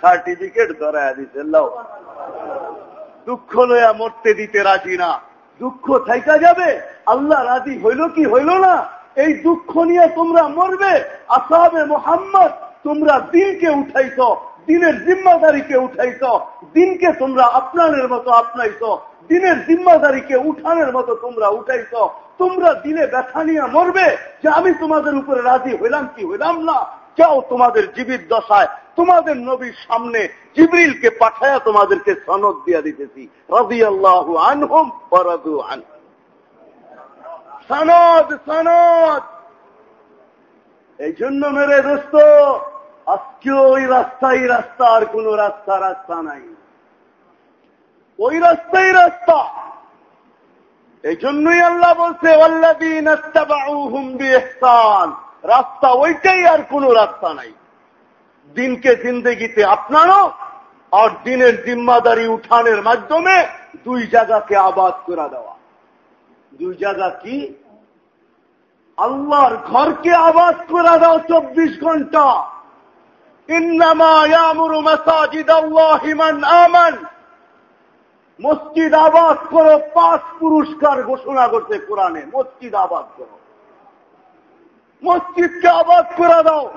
সার্টিফিকেট ধরায় দিতে দুঃখ লয়া মরতে দিতে রাজি না। দুঃখ থাইকা যাবে। আল্লাহ রাজি হইল কি হইল না? এই দুঃখ নিয়ে তোমরা মরবে। আসাবে মোহাম্মদ, তোমরা দিনকে উঠাইছ, দিনের জিম্মাদারিকে উঠাইছ, দিনকে তোমরা আপনাদের মতো আপনাইছ, দিনের জিম্মাদারিকে উঠানের মতো তোমরা উঠাইছ। তোমরা দিলে ব্যথা নিয়ে মরবে যে আমি তোমাদের উপরে রাজি হইলাম কি হইলাম না। যাও তোমাদের জীবিত দশায়, তোমাদের নবীর সামনে জিবরিলকে পাঠায়া তোমাদেরকে সনদ দিয়া দিতেছি। রাজি আল্লাহ আনহম বরাদু আন সনদ সনদ! এই জন্য মেরে দোস্ত আজকে ওই রাস্তাই রাস্তা আর কোন রাস্তা রাস্তা নাই। ওই রাস্তাই রাস্তা। এই জন্যই আল্লাহ বলছে রাস্তা ওইটাই আর কোন রাস্তা নাই। দিনকে জিন্দগিতে আপনারও আর দিনের জিম্মাদারি উঠানের মাধ্যমে দুই জায়গাকে আবাদ করে দেওয়া। দুই জায়গা কি? আল্লাহর ঘরকে আবাদ করে দাও চব্বিশ ঘণ্টা। মসজিদ আবাদ করো পাঁচ পুরস্কার ঘোষণা করছে কোরআনে, মসজিদ আবাদ করো। মসজিদকে আবাদ করে দাও।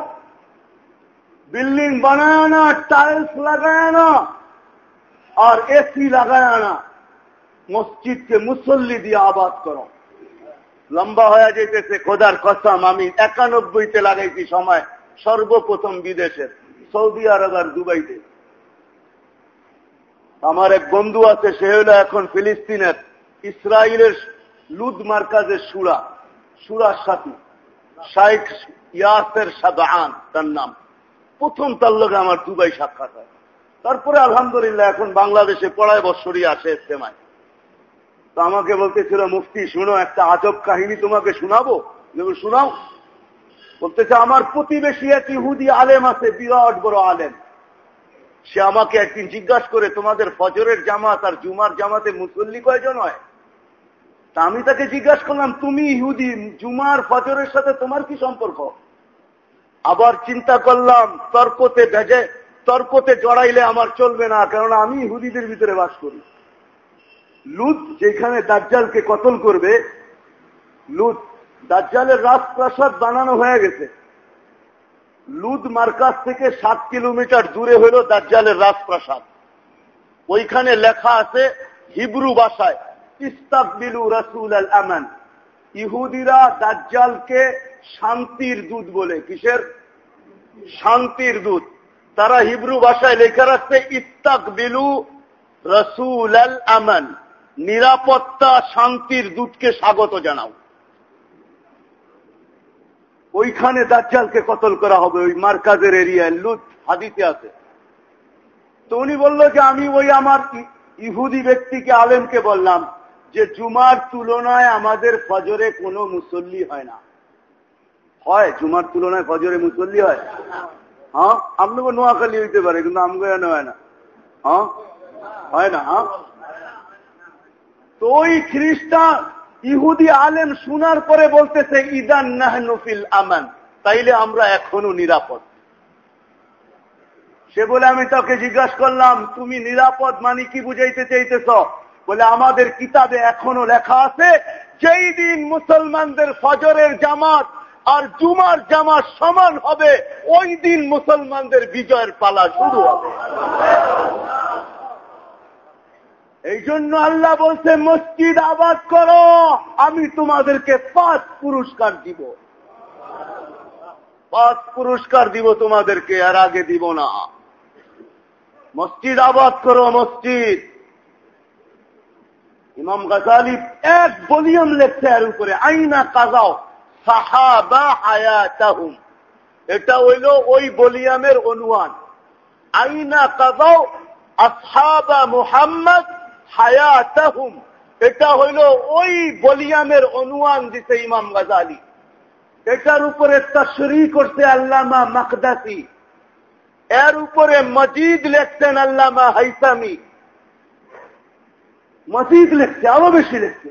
বিল্ডিং বানায় না, টাইলস লাগায় না, আর এসি লাগায় না। মসজিদকে মুসল্লি দিয়ে আবাদ করো। লম্বা হয়ে যেতেছে খোদার কসম, আমি একানব্বইতে লাগাইছি সময়, সর্বপ্রথম বিদেশের, সৌদি আরব আর দুবাইতে। আমার এক বন্ধু আছে, সে হলো এখন ফিলিস্তিনের ইসরায়েলের লুদ মার্কাজের সুরা, সুরার সাথী, শাইখ ইয়াসের সাদান তার নাম। প্রথম তার লোক আমার দুবাই সাক্ষাৎ হয়। তারপরে আলহামদুলিল্লাহ এখন বাংলাদেশে পড়ায় বৎসরই আসে ইস্তেমায় তো আমাকে বলতেছিল, মুফতি, শুনো, একটা আজব কাহিনী তোমাকে শোনাবো? শোনাও। বলতেছে, আমার প্রতিবেশী এক ইহুদি আলেম আছে, বিরাট বড় আলেম। সে আমাকে একদিন জিজ্ঞাসা করে, তোমাদের ফজরের জামাত আর জুমার জামাতে মুসল্লি কয়জন হয়? তা আমি তাকে জিজ্ঞাসা করলাম, তুমি ইহুদি, জুমার, ফজরের সাথে তোমার কি সম্পর্ক? আবার চিন্তা করলাম, তর্কতে ভেজে, তর্কতে জড়াইলে আমার চলবে না কারণ আমি ইহুদিদের ভিতরে বাস করি। লুত যেখানে দাজ্জালকে কতল করবে, লুত দাজ্জালের রাজপ্রাসাদ বানানো হয়ে গেছে। লুদ মার্কাজ থেকে সাত কিলোমিটার দূরে হইল দাজ্জালের রাজপ্রাসাদ। ওইখানে লেখা আছে হিব্রু ভাষায়, ইস্তাকবিলু রসুল আল আমান। ইহুদিরা দাজ্জালকে শান্তির দূত বলে। কিসের? শান্তির দূত। তারা হিব্রু ভাষায় লেখা রাখছে ইস্তাকবিলু রসুল আল আমান। নিরাপত্তা শান্তির দূতকে স্বাগত জানাও। ওইখানে দাজ্জালকে কতল করা হবে? ওই মার্কাজের এরিয়ায় লুত হাদিতে আছে। তো উনি বলল যে, আমি ওই আমার ইহুদি ব্যক্তিকে, আলেমকে বললাম যে, জুমার তুলনায় আমাদের ফজরে কোনো মুসল্লি হয় না। হয়, জুমার তুলনায় ফজরে মুসল্লি হয়? হ্যাঁ? আপনাকে নোয়াখালী হইতে পারে, কিন্তু আমগো হয় না। হ্যাঁ? হয় না হ্যাঁ? তো ওই খ্রিস্টান ইহুদি আলেম শোনার পরে বলতেছে, ইদান নাহনুফিল আমান। তাইলে আমরা এখনও নিরাপদ। সে বলে, আমি তাকে জিজ্ঞাসা করলাম, তুমি নিরাপদ মানে কি বুঝাইতে চাইতেছ? বলে, আমাদের কিতাবে এখনও লেখা আছে, যেই দিন মুসলমানদের ফজরের জামাত আর জুমার জামাত সমান হবে, ওই দিন মুসলমানদের বিজয়ের পালা শুরু হবে। এই জন্য আল্লাহ বলছে, মসজিদ আবাদ করো, আমি তোমাদেরকে পাঁচ পুরস্কার দিব। পাঁচ পুরস্কার দিব তোমাদেরকে, আর আগে দিব না। মসজিদ আবাদ করো, মসজিদ। ইমাম গাজালি এক বলিয়ম লেখছে এর উপরে, আইনা কাজাও সাহাবা হায়াতাহুম। এটা হইল ওই বলিয়ামের অনুয়ান আইনা কাজাও আসহাবা মুহাম্মদ হায়াতাহুম। এটা হইল ওই বলিয়ামের অনুয়ান দিতে ইমাম গাজালি। এটার উপরে তশরি করছে আল্লামা মকদাসি। এর উপরে মজিদ লেখছেন আল্লামা হাইসামি। মসজিদ লিখছে, আরও বেশি লিখছে।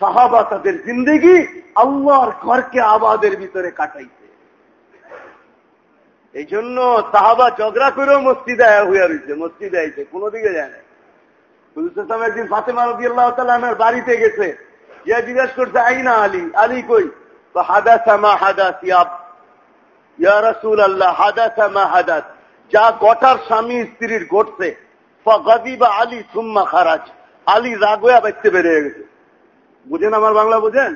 সাহাবা তাদের জিন্দগি আল্লাহর ঘরকে আবাদের ভিতরে কাটাইছে। এই জন্য সাহাবা ঝগড়া করেও মসজিদে হইয়া রয়েছে মসজিদে আইছে, কোনো দিকে যায় না হুজুর একদিন ফাতেমা রবি আল্লাহ তালার বাড়িতে গেছে। ইয়া জিজ্ঞাসা করছে, আইনা আলী? আলী কই? তো, হাদাস মা হাদাস ইয়াব ইয়া রসুল আল্লাহ হাদাস মা হাদাস। যা গটার স্বামী স্ত্রীর ঘটছে গদিবা আলী সুম্মা খারাজ। আলী রাগ হয়ে বাইতে বেরিয়ে গেছে। বুঝেন আমার বাংলা বুঝেন?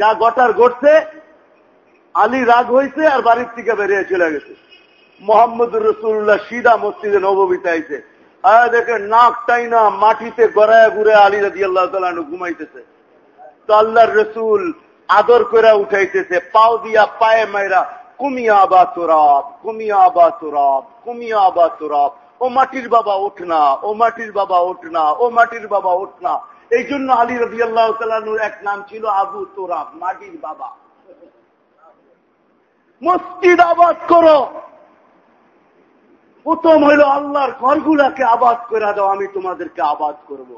যা গটার ঘটছে, আলী রাগ হয়েছে আর বাড়ির থেকে বেরিয়ে চলে গেছে। মোহাম্মদুর রসুল্লাহ সিদা মসজিদে নববিতে আইছে। না মাটিতে গড়ায় ঘুরে আলী রাজি আল্লাহ ঘুমাইতেছে। তো আল্লাহর রসুল আদর করে উঠাইতেছে, পাও দিয়া পায়ে কুমিয়া তোরাব কুমিয়া তোরাব কুমিয়া তোরাব, ও মাটির বাবা ওঠ না, ও মাটির বাবা ওঠ না, ও মাটির বাবা ওঠ না। এই জন্য আলী রবি এক নাম ছিল আবু তোরাব, মাটির বাবা। মসজিদ আবাদ করো। প্রথম হইল আল্লাহর ঘরগুলাকে আবাদ করে দাও, আমি তোমাদেরকে আবাদ করব।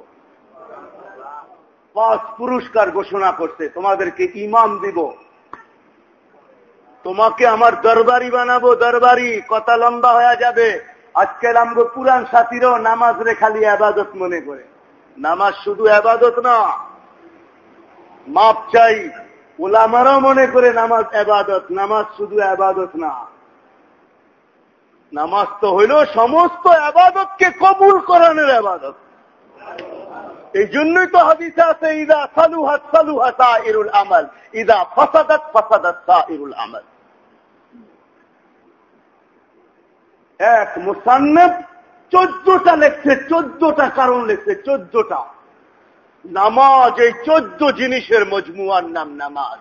পাঁচ পুরস্কার ঘোষণা করছে, তোমাদেরকে ইমাম দিব। তোমাকে আমার দরবারি বানাবো, দরবারি, কথা লম্বা হয়ে যাবে। আজকাল আমরা পুরান সাথীরাও নামাজ রে খালি আবাদত মনে করে। নামাজ শুধু আবাদত না, মাপ চাই ওলামারাও মনে করে নামাজ আবাদত, নামাজ শুধু আবাদত না। নামাজ তো হইল সমস্ত আবাদতকে কবুল করানোর আবাদত। এই জন্যই তো হাদিসে আছে, ইদা ইরুল ইদা ইরুল এক মুসান্নব চোদ্দটা লেখছে, চোদ্দটা কারণ লেখছে, চোদ্দটা। নামাজ, এই চোদ্দ জিনিসের মজমুয়ার নাম নামাজ।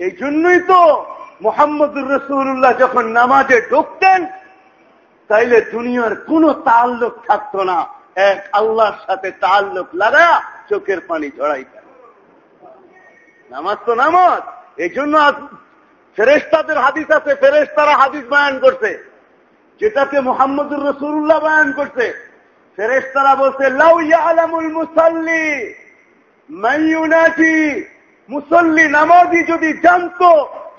এই জন্যই তো মোহাম্মদুর রসুল্লাহ যখন নামাজে ঢুকতেন, তাইলে দুনিয়ার কোন তাল্লুক থাকতো না। এক আল্লাহর সাথে তাল্লুক লাগা চোখের পানি ঝড়াইতেন নামাজ তো নামাজ। এই জন্য ফেরেস্তাদের হাদিস আছে ফেরেস্তারা হাদিস বয়ান করছে, যেটাকে মোহাম্মদুর রসুল্লাহ বয়ান করছে। ফেরেস্তারা বলছে, লাউ ইয়ালামুল মুসাল্লি মাইউনাজি মুসল্লি নামাজি যদি জানতো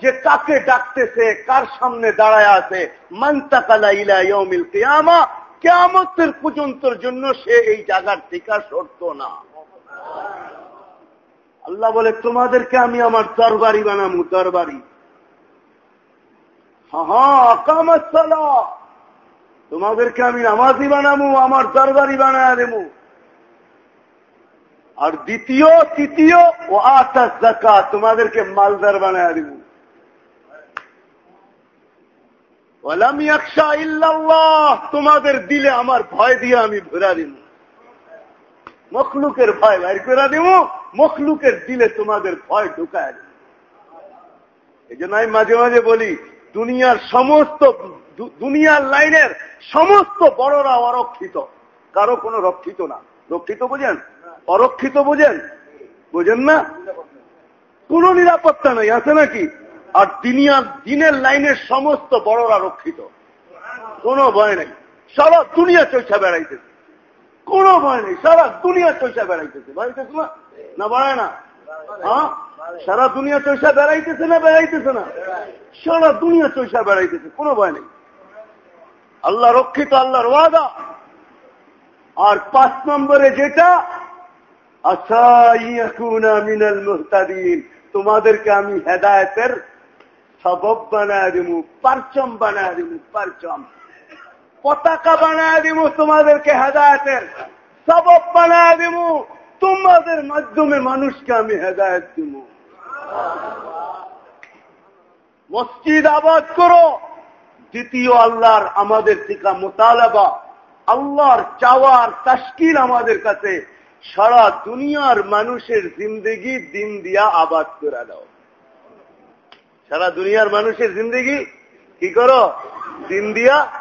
যে কাকে ডাকতেছে, কার সামনে দাঁড়ায় আছে মান্তাকালা ইলা ইয়মিল কিয়ামা, কেয়ামতের পর্যন্তর জন্য সে এই জায়গার থেকে সরত না। আল্লাহ বলে, তোমাদেরকে আমি আমার দরবারি বানাবো দরবারি হ্যাঁ তোমাদেরকে আমি নামাজি বানাবো, আমার দরবারি বানায় দেবো। আর দ্বিতীয়, তৃতীয়, ও আটা জাকা, তোমাদেরকে মালদার বানায় দেবো। তোমাদের দিলে আমার ভয় দিয়ে আমি ঘোরা দিব। মখলুকের ভয় বাইর করে দিব, মখলুকের দিলে তোমাদের ভয় ঢুকায় দেব। এই জন্য আমি মাঝে মাঝে বলি, দুনিয়ার সমস্ত দুনিয়ার লাইনের সমস্ত বড়রা অরক্ষিত। কারও কোনো রক্ষিত না। রক্ষিত বোঝেন? অরক্ষিত বোঝেন? বোঝেন না? কোন নিরাপত্তা নেই, আছে নাকি? আর দিনিয়ার দিনের লাইনের সমস্ত বড়রা রক্ষিত। কোনো ভয় নেই। সারা দুনিয়া চৈছা বেড়াইতেছে। কোনো ভয় নেই। সারা দুনিয়া চৈছা বেড়াইতেছে। বেড়াইতেছে না? না বাড়ায় না? হ্যাঁ? সারা দুনিয়া চৈসা বেড়াইতেছে না বেড়াইতেছে না? সারা দুনিয়া চৈসা বেড়াইতেছে। কোনো ভয় নেই। আল্লাহ রক্ষিত, আল্লাহর ওয়াদা। আর পাঁচ নম্বরে যেটা মুহতাদিন, তোমাদেরকে আমি হেদায়তের সবব বানায় দিব পারচম বানায় দিব পারচম। পতাকা বানায় দিব তোমাদেরকে হেদায়তের সবব বানায় দিব তোমাদের মাধ্যমে মানুষকে আমি হেদায়ত দিব মসজিদ আবাদ করো, দ্বিতীয় আল্লাহর আমাদের টিকা মোতালাবা, আল্লাহর চাওয়ার তাস্কিল আমাদের কাছে সারা দুনিয়ার মানুষের জিন্দগি দিন দিয়া আবাদ করে দাও। সারা দুনিয়ার মানুষের জিন্দগি কি করো? দিন দিয়া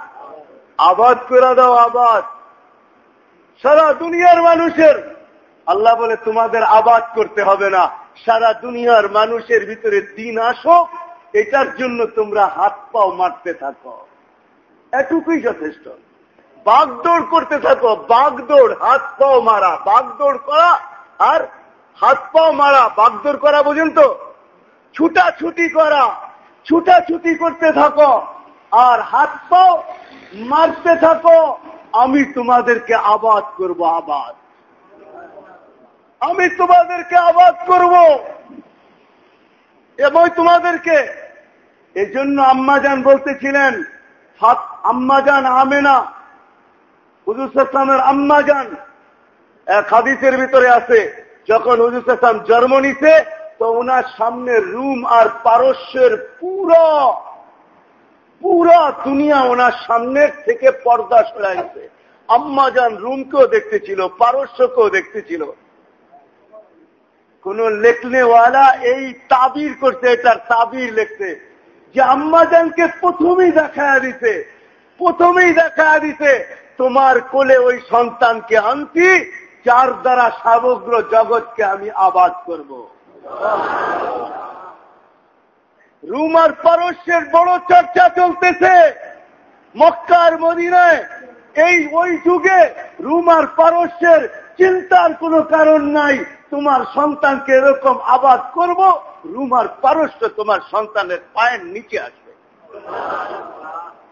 আবাদ করে দাও, আবাদ। সারা দুনিয়ার মানুষের, আল্লাহ বলে তোমাদের আবাদ করতে হবে না। সারা দুনিয়ার মানুষের ভিতরে দিন আসো, এটার জন্য তোমরা হাত পাও মারতে থাকো। এটুকুই যথেষ্ট। বাগদৌড় করতে থাকো, বাগদৌড়, হাত পাও মারা, বাগদৌড় করা আর হাত পাও মারা, বাগদৌড় করা বুঝেন তো? ছুটাছুটি করা, ছুটাছুটি করতে থাকো আর হাত পাও মারতে থাকো, আমি তোমাদেরকে আবাদ করব, আবাদ। আমি তোমাদেরকে আবাদ করব। এবং তোমাদেরকে। এজন্য জন্য আম্মাজান বলতেছিলেন আম্মাজান আমেনা হুজুর সালামের আম্মাজান এক হাদিসের ভিতরে আছে, যখন হুজুর জন্ম নিছে, তো ওনার সামনে রুম আর পারস্যের পুরো, পুরা দুনিয়া ওনার সামনের থেকে পর্দা সরাইছে আম্মাজান রুমকেও দেখতেছিল, পারস্যকেও দেখতেছিল। কোন লেখনেওয়ালা এই তাবির করছে, এটার তাবির লিখতে যে আম্মা আম্মাজানকে প্রথমেই দেখা দিতে প্রথমেই দেখা দিতে তোমার কোলে ওই সন্তানকে আনছি, যার দ্বারা সমগ্র জগৎকে আমি আবাদ করব। রুমার পারস্যের বড় চর্চা চলতেছে। মক্কার মদিনায় এই ওই যুগে রুমার পারস্যের চিন্তার কোনো কারণ নাই। তোমার সন্তানকে এরকম আবাদ করব রুমার পারস্য তোমার সন্তানের পায়ের নিচে আসবে।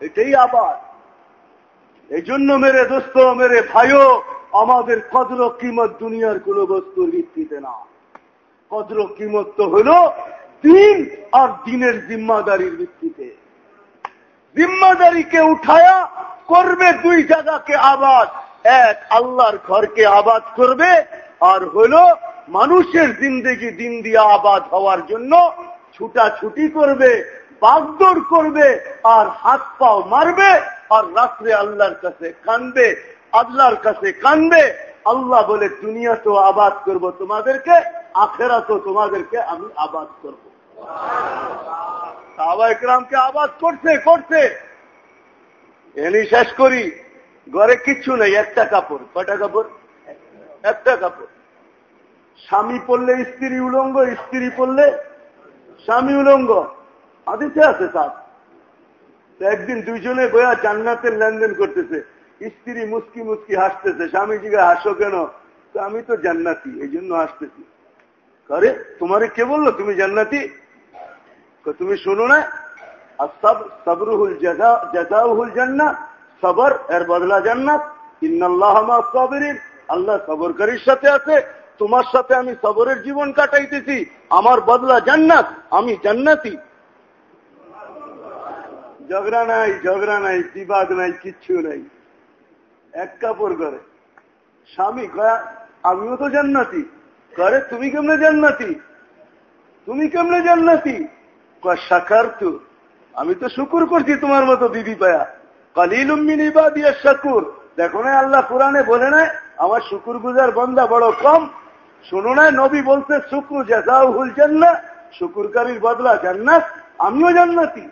এটাই আবাদ। এই জন্য মেরে দোস্ত, মেরে ভাইও, আমাদের কদর কিমত দুনিয়ার কোন বস্তুর ভিত্তিতে না। কদর কিমত তো হল দিন আর দিনের জিম্মাদারির ভিত্তিতে। জিম্মাদারিকে উঠায়া করবে দুই জায়গাকে আবাদ। এক আল্লাহর ঘরকে আবাদ করবে, আর হল মানুষের জিন্দগি দিন দিয়া আবাদ হওয়ার জন্য ছুটাছুটি করবে, বাগদৌড় করবে, আর হাত পাও মারবে আর রাত্রে আল্লাহর কাছে কানবে আল্লাহর কাছে কানবে। আল্লাহ বলে দুনিয়া তো আবাদ করব তোমাদেরকে আখেরা তো তোমাদেরকে আমি আবাদ করব। সাহবা আবাদ করছে করছে। এনি শেষ করি। ঘরে কিচ্ছু নেই, একটা কাপড়। কয়টা কাপড়? একটা কাপড়। স্বামী পড়লে স্ত্রী উলঙ্গ, স্ত্রী পড়লে স্বামী উলঙ্গ। আদিতে আছে তার একদিন দুইজনে বয়া জান্নাতের লেনদেন করতেছে। স্ত্রী মুস্কি মুস্কি হাসতেছে, স্বামী জিগা, হাসো কেন? তো আমি তো জান্নাতি এই জন্য হাসতেছি। আরে, তোমারে কে বলল তুমি জান্নাতি? তুমি শোনো না? আর সব, সবরুহুল জাজাউহুল জান্নাত সবর এর বদলা জান্নাত। ইন্নাল্লাহ আল্লাহ সবরকারীর সাথে আছে, তোমার সাথে আমি সবরের জীবন কাটাইতেছি। আমার বদলা জান্নাত, আমি জান্নাতি। ঝগড়া নাই ঝগড়া নাই, বিবাদ নাই, কিচ্ছু নাই। এক কাপড় করে স্বামী আমিও তো জান্নাতি। করে তুমি কেমনে জান্নাতি? তুমি কেমনে জান্নাতি? সাকার তো। আমি তো শুকুর করছি তোমার মতো বিবি পায়া। কালিল উম্মিনী বা শাকুর দেখো না, আল্লাহ কোরআনে বলে নাই আমার শুকুর গুজার বন্দা বড় কম। শুনো না, নবী বলছে, শুক্র হুল জান্নাত শুকুরকারীর বদলা জান্নাত। আমিও জান্নাতি।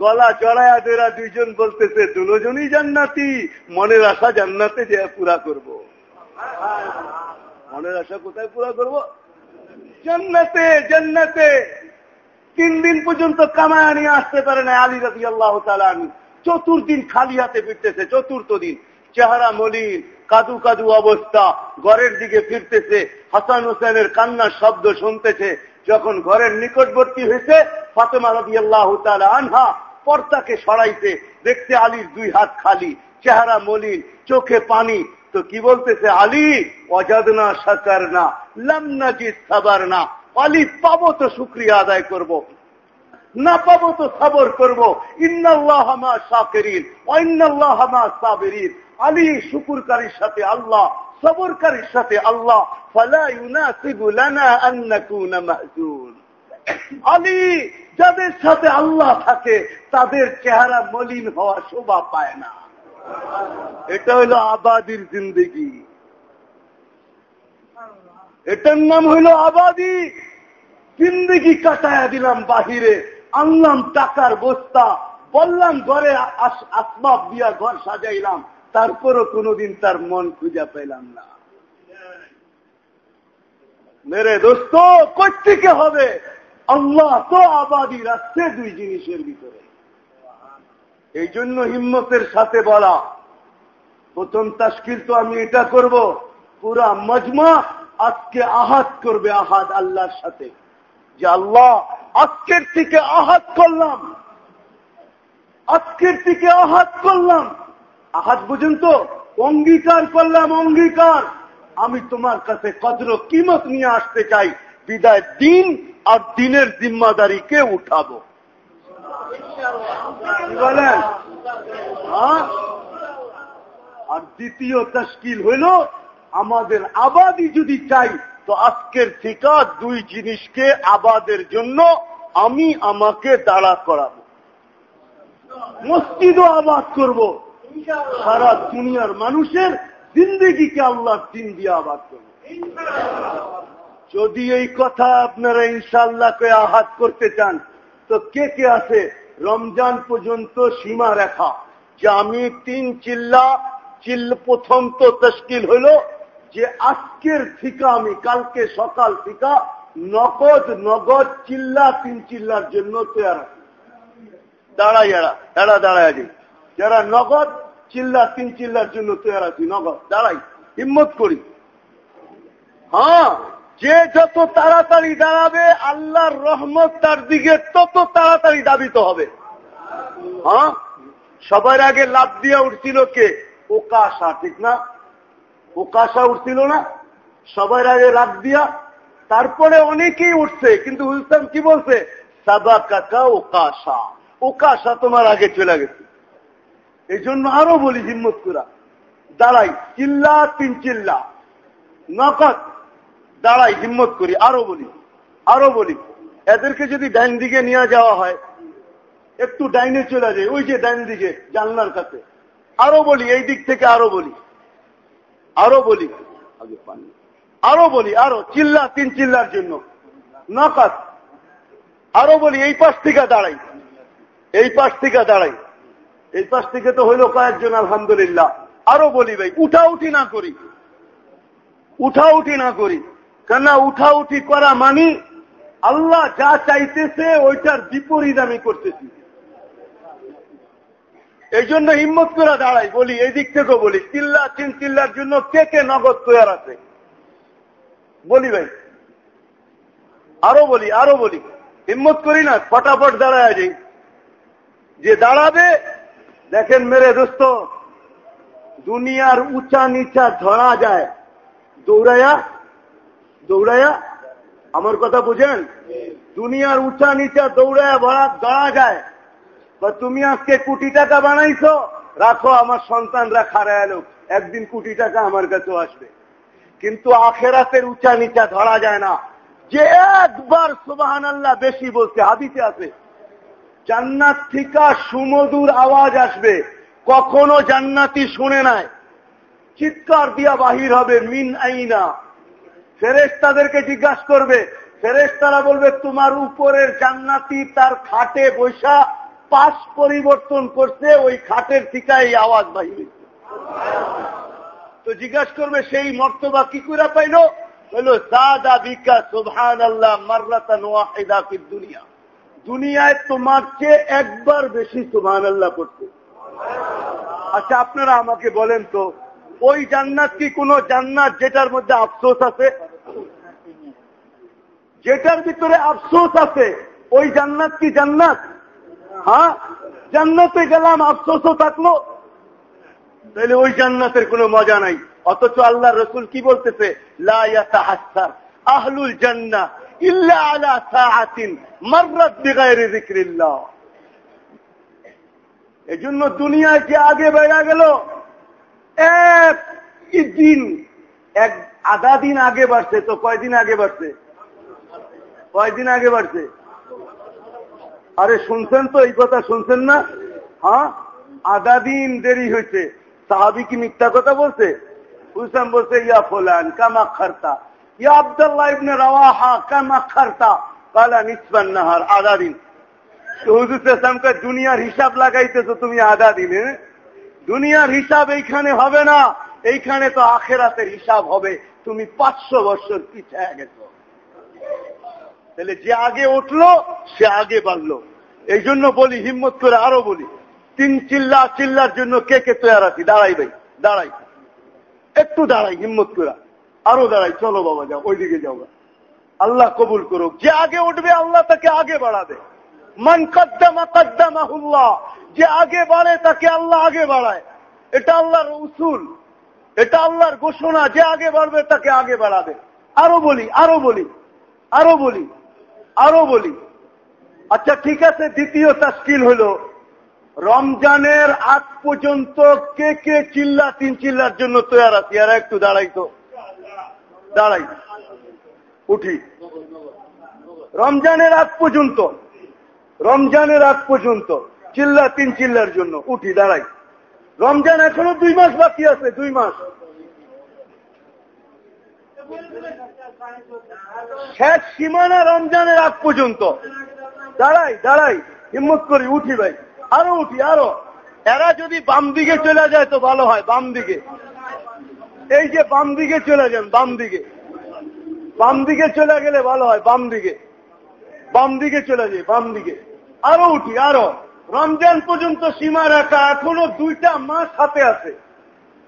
গলা চড়ায়া দেরা দুইজন বলতেছে, দুজনই জান্নাতি, মনের আশা জান্নাতে যে পুরা করব। মনের আশা কোথায় পুরা করব? জান্নাতে জান্নাতে। তিন দিন পর্যন্ত কামায় নিয়ে আসতে পারে না আলী রাজি আল্লাহ তালানি চতুর্দিন খালি হাতে ফিরতেছে, চতুর্থ দিন। চেহারা মলিন, কাদু কাদু অবস্থা, ঘরের দিকে ফিরতেছে। হাসান হোসেনের কান্নার শব্দ শুনতেছে। যখন ঘরের নিকটবর্তী হয়েছে, ফাতেমা রবি আল্লাহ আনহা পর্দাকে সরাইতে দেখতে আলীর দুই হাত খালি, চেহারা মলিন, চোখে পানি। তো কি বলতেছে আলী? অজাদনা সাকার না লামনাজিদ সাবার না আলী, পাবো তো শুক্রিয়া আদায় করব। না পাবো তো সবর করব। আলী, শুকুরকারীর সাথে আল্লাহ, সবরকারীর সাথে আল্লাহ। ফালা আলী যাদের সাথে আল্লাহ থাকে, তাদের চেহারা মলিন হওয়া শোভা পায় না। এটা হইল আবাদির জিন্দগি। এটার নাম হইল আবাদি। জিন্দগি কাটায়া দিলাম বাহিরে। আনলাম টাকার বস্তা, বললাম ঘরে আসবাব দিয়া ঘর সাজাইলাম। তারপরও কোনোদিন তার মন খুঁজা পেলাম না। মেরে দোস্ত কোথেকে হবে? আল্লাহ তো আবাদি রাখছে দুই জিনিসের ভিতরে। এই জন্য হিম্মতের সাথে বলা। প্রথম তাস্কিল তো আমি এটা করব, পুরা মজমা আজকে আহাত করবে আহাদ আল্লাহর সাথে। যে আল্লাহ, আজকের থেকে আহাত করলাম। আজকের থেকে আহাত করলাম। আহাত বুঝুন তো অঙ্গীকার করলাম, অঙ্গীকার। আমি তোমার কাছে কদর কিমত নিয়ে আসতে চাই। বিদায় দিন আর দিনের জিম্মাদারিকে উঠাবো। কি বলেন? হ্যাঁ? আর দ্বিতীয় তশকিল হইল, আমাদের আবাদি যদি চাই, তো আজকের থেকে দুই জিনিসকে আবাদের জন্য আমি আমাকে দাঁড়া করাবো। মসজিদও আবাদ করব। সারা দুনিয়ার মানুষের জিন্দগিকে আল্লাহর দিন দিয়ে আবাদ করব। যদি এই কথা আপনারা ইনশাল্লাহ কে আহাত করতে চান, তো কে কে আছে? রমজান পর্যন্ত সীমা রেখা। যে আমি তিন চিল্লা, চিল প্রথম তো তশকিল হইল যে আজকের থিকা আমি, কালকে সকাল থিকা নগদ নগদ চিল্লা, তিন চিল্লার জন্য তৈরি দাঁড়াই এরা এরা দাঁড়ায় আছি। যারা নগদ, চিল্লা, তিন চিল্লার জন্য তৈরি আছি, নগদ, দাঁড়াই, হিম্মত করি। হ্যাঁ যে যত তাড়াতাড়ি দাঁড়াবে, আল্লাহর রহমত তার দিকে তত তাড়াতাড়ি দাবিত হবে। হ্যাঁ? সবার আগে লাভ দিয়া উঠছিল কে? ওকাশা, ঠিক না? ওকাশা উঠছিল না? সবার আগে লাভ দিয়া, তারপরে অনেকেই উঠছে, কিন্তু হুলসাম কি বলছে? সাদা কাকা ওকাশা। ওকাশা তোমার আগে চলে গেছে। এই জন্য আরও বলি হিম্মত দাঁড়াই, চিল্লা তিন চিল্লা। নকদ দাঁড়াই, হিম্মত করি, আরও বলি আরও বলি। এদেরকে যদি ডাইন দিকে নিয়ে যাওয়া হয়, একটু ডাইনে চলে যায়, ওই যে ডাইন দিকে, জানলার কাছে। আরও বলি, এই দিক থেকে আরও বলি। আরও বলি। আগে পানি। আরও বলি, আরও। চিল্লা, তিন চিল্লার জন্য। নকাত। আরও বলি, এই পাশ থেকে দাঁড়াই। এই পাশ থেকে দাঁড়াই। এই পাশ থেকে তো হইল কয়েকজন, আলহামদুলিল্লাহ। আরও বলি ভাই উঠা উঠি না করি। উঠা উঠি না করি। কেন উঠা উঠি করা মানি আল্লাহ যা চাইতেছে ওইটার বিপরীত আমি করতেছি। এই জন্য হিম্মত করে দাঁড়াই, বলি, এই দিক থেকেও বলি, চিল্লা চিন চিল্লার জন্য কে কে নগদ তৈয়ার আছে? বলি ভাই, আরও বলি আরও বলি, হিম্মত করি না, ফটাফট দাঁড়ায় যাই। যে দাঁড়াবে, দেখেন মেরে দোস্ত, দুনিয়ার উঁচা নিচা ধরা যায় দৌড়াইয়া দৌড়াইয়া আমার কথা বুঝেন? দুনিয়ার উঁচা নিচা দৌড়াইয়া ভরা ধরা যায়। বা তুমি আজকে কোটি টাকা বানাইছো, রাখো, আমার সন্তানরা খারায় লোক। একদিন কোটি টাকা আমার কাছেও আসবে। কিন্তু আখেরাতের উঁচা নিচা ধরা যায় না। যে একবার সুবাহান আল্লাহ বেশি বলছে হাদিতে আছে, জান্নাত থিকা সুমধুর আওয়াজ আসবে, কখনো জান্নাতি শুনে নাই। চিৎকার দিয়া বাহির হবে, মিন আইনা। ফেরেস তাদেরকে জিজ্ঞাসা করবে ফেরেস তারা বলবে, তোমার উপরের জান্নাতি তার খাটে বৈশা পাশ পরিবর্তন করছে, ওই খাটের থিকা এই আওয়াজ বাহির তো জিজ্ঞাসা করবে, সেই মর্তবা কি করে পাইল? সাদা বিকা সুবহান আল্লাহ ওয়াহিদা দুনিয়া। দুনিয়ায় তোমার চেয়ে একবার বেশি সুবহান আল্লাহ করছে আচ্ছা আপনারা আমাকে বলেন তো, ওই জান্নাত কি কোন জান্নাত যেটার মধ্যে আফসোস আছে? যেটার ভিতরে আফসোস আছে, ওই জান্নাত কি জান্নাত? হ্যাঁ? জান্নাতে গেলাম, আফসোসও থাকল। তাহলে ওই জান্নাতের কোনো মজা নাই। অথচ আল্লাহ রসুল কি বলতেছে? আহলুল জান্না ইল্লা আলা সাহাতিন মাররাত বিগাইরি যিকরিল্লাহ। এজন্য দুনিয়ায় যে আগে বেড়া গেল, এক দিন এক আধা দিন আগে বাড়ছে তো, কয়দিন আগে বাড়ছে? কয়দিন আগে বাড়ছে? আরে শুনছেন তো, এই কথা শুনছেন না? হ্যাঁ? আধা দিন দেরি হয়েছে। সাহাবি কি মিথ্যা কথা বলছে? হুসাম বলছে, ইয়া ফোলান, কামা খারতা। ইয়া আবদুল্লাহ ইবনে রাওয়াহা, কামা খারতা। কালা নিসবান নাহার, আধা দিন। হুজুর ইসলামকে দুনিয়ার হিসাব লাগাইতেছো তুমি আধা দিনে। দুনিয়ার হিসাব এইখানে হবে না। এইখানে তো আখেরাতের হিসাব হবে। তুমি পাঁচশো বছর পিছিয়ে গেছো। তাহলে যে আগে উঠল, সে আগে বাড়লো। এই জন্য বলি, হিম্মত করে আরও বলি। তিন চিল্লা, চিল্লার জন্য কে কে তৈরি আছি? দাঁড়াই ভাই, দাঁড়াই। একটু দাঁড়াই, হিম্মত করা। আরও দাঁড়াই, চলো বাবা যাও, ওইদিকে যাও। আল্লাহ কবুল করুক। যে আগে উঠবে, আল্লাহ তাকে আগে বাড়াবে। মান কদ্দামা কদ্দামাহুল্লাহ। যে আগে বাড়ে, তাকে আল্লাহ আগে বাড়ায়। এটা আল্লাহর উসুল। এটা আল্লাহর ঘোষণা, যে আগে বাড়বে তাকে আগে বাড়াবে। আরও বলি আরও বলি আরও বলি আরও বলি। আচ্ছা ঠিক আছে, দ্বিতীয় তাস্কিল হলো, রমজানের আগ পর্যন্ত কে কে চিল্লা, তিন চিল্লার জন্য তৈরি আছি? আর একটু দাঁড়াই তো। দাঁড়াই। উঠি। রমজানের আগ পর্যন্ত, রমজানের আগ পর্যন্ত, চিল্লা, তিন চিল্লার জন্য। উঠি, দাঁড়াই। রমজান এখনও দুই মাস বাকি আছে, দুই মাস। শেষ সীমানা রমজানের আগ পর্যন্ত। দাঁড়াই দাঁড়াই, হিম্মত করি, উঠি ভাই। আরও উঠি, আরও। এরা যদি বাম দিকে চলে যায় তো ভালো হয়, বাম দিকে। এই যে বাম দিকে চলে যান, বাম দিকে। বাম দিকে চলে গেলে ভালো হয়, বাম দিকে। বাম দিকে চলে যায় বাম দিকে। আরও উঠি, আরও। রমজান পর্যন্ত সীমা রাখা, এখনও দুইটা মাস হাতে আছে।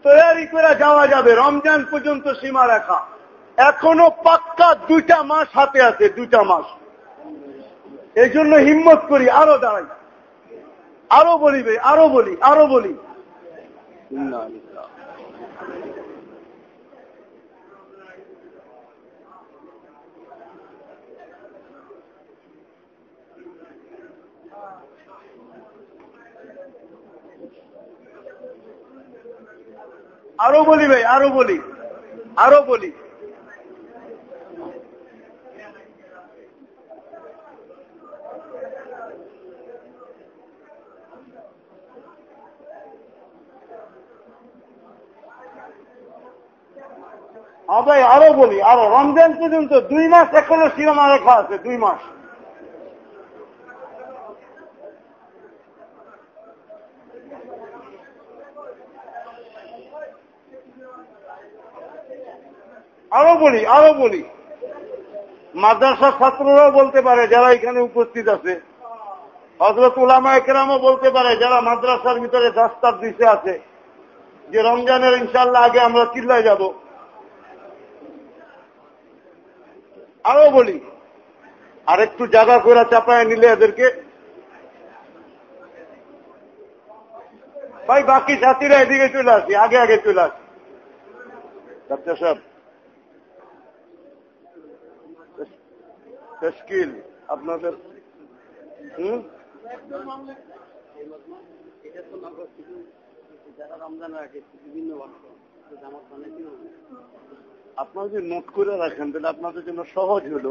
তৈরি করে যাওয়া যাবে, রমজান পর্যন্ত সীমা রাখা। এখনও পাক্কা দুইটা মাস হাতে আছে, দুইটা মাস। এই জন্য হিম্মত করি, আরও দাঁড়াই। আরও বলিবে আরও বলি আরও বলি। আরও বলি ভাই, আরও বলি আরও বলি। ভাই, আরও বলি, আরও। রমজান পর্যন্ত দুই মাস এখনও সিনেমা রেখা আছে, দুই মাস। আরও বলি আরও বলি। মাদ্রাসার ছাত্ররাও বলতে পারে, যারা এখানে উপস্থিত আছে। হজরত উলামা একরামও বলতে পারে, যারা মাদ্রাসার ভিতরে দাস্তার দিতে আছে, যে রমজানের ইনশাল্লাহ আগে আমরা চিল্লায় যাব। আরও বলি আর একটু জায়গা করে চাপায় নিলে এদেরকে। ভাই, বাকি সাথীরা এদিকে চলে আসি, আগে আগে চলে আসি। ডাক্তার সাহেব তশকিল, আপনাদের, হুম আপনারা যদি নোট করে রাখেন, তাহলে আপনাদের জন্য সহজ হল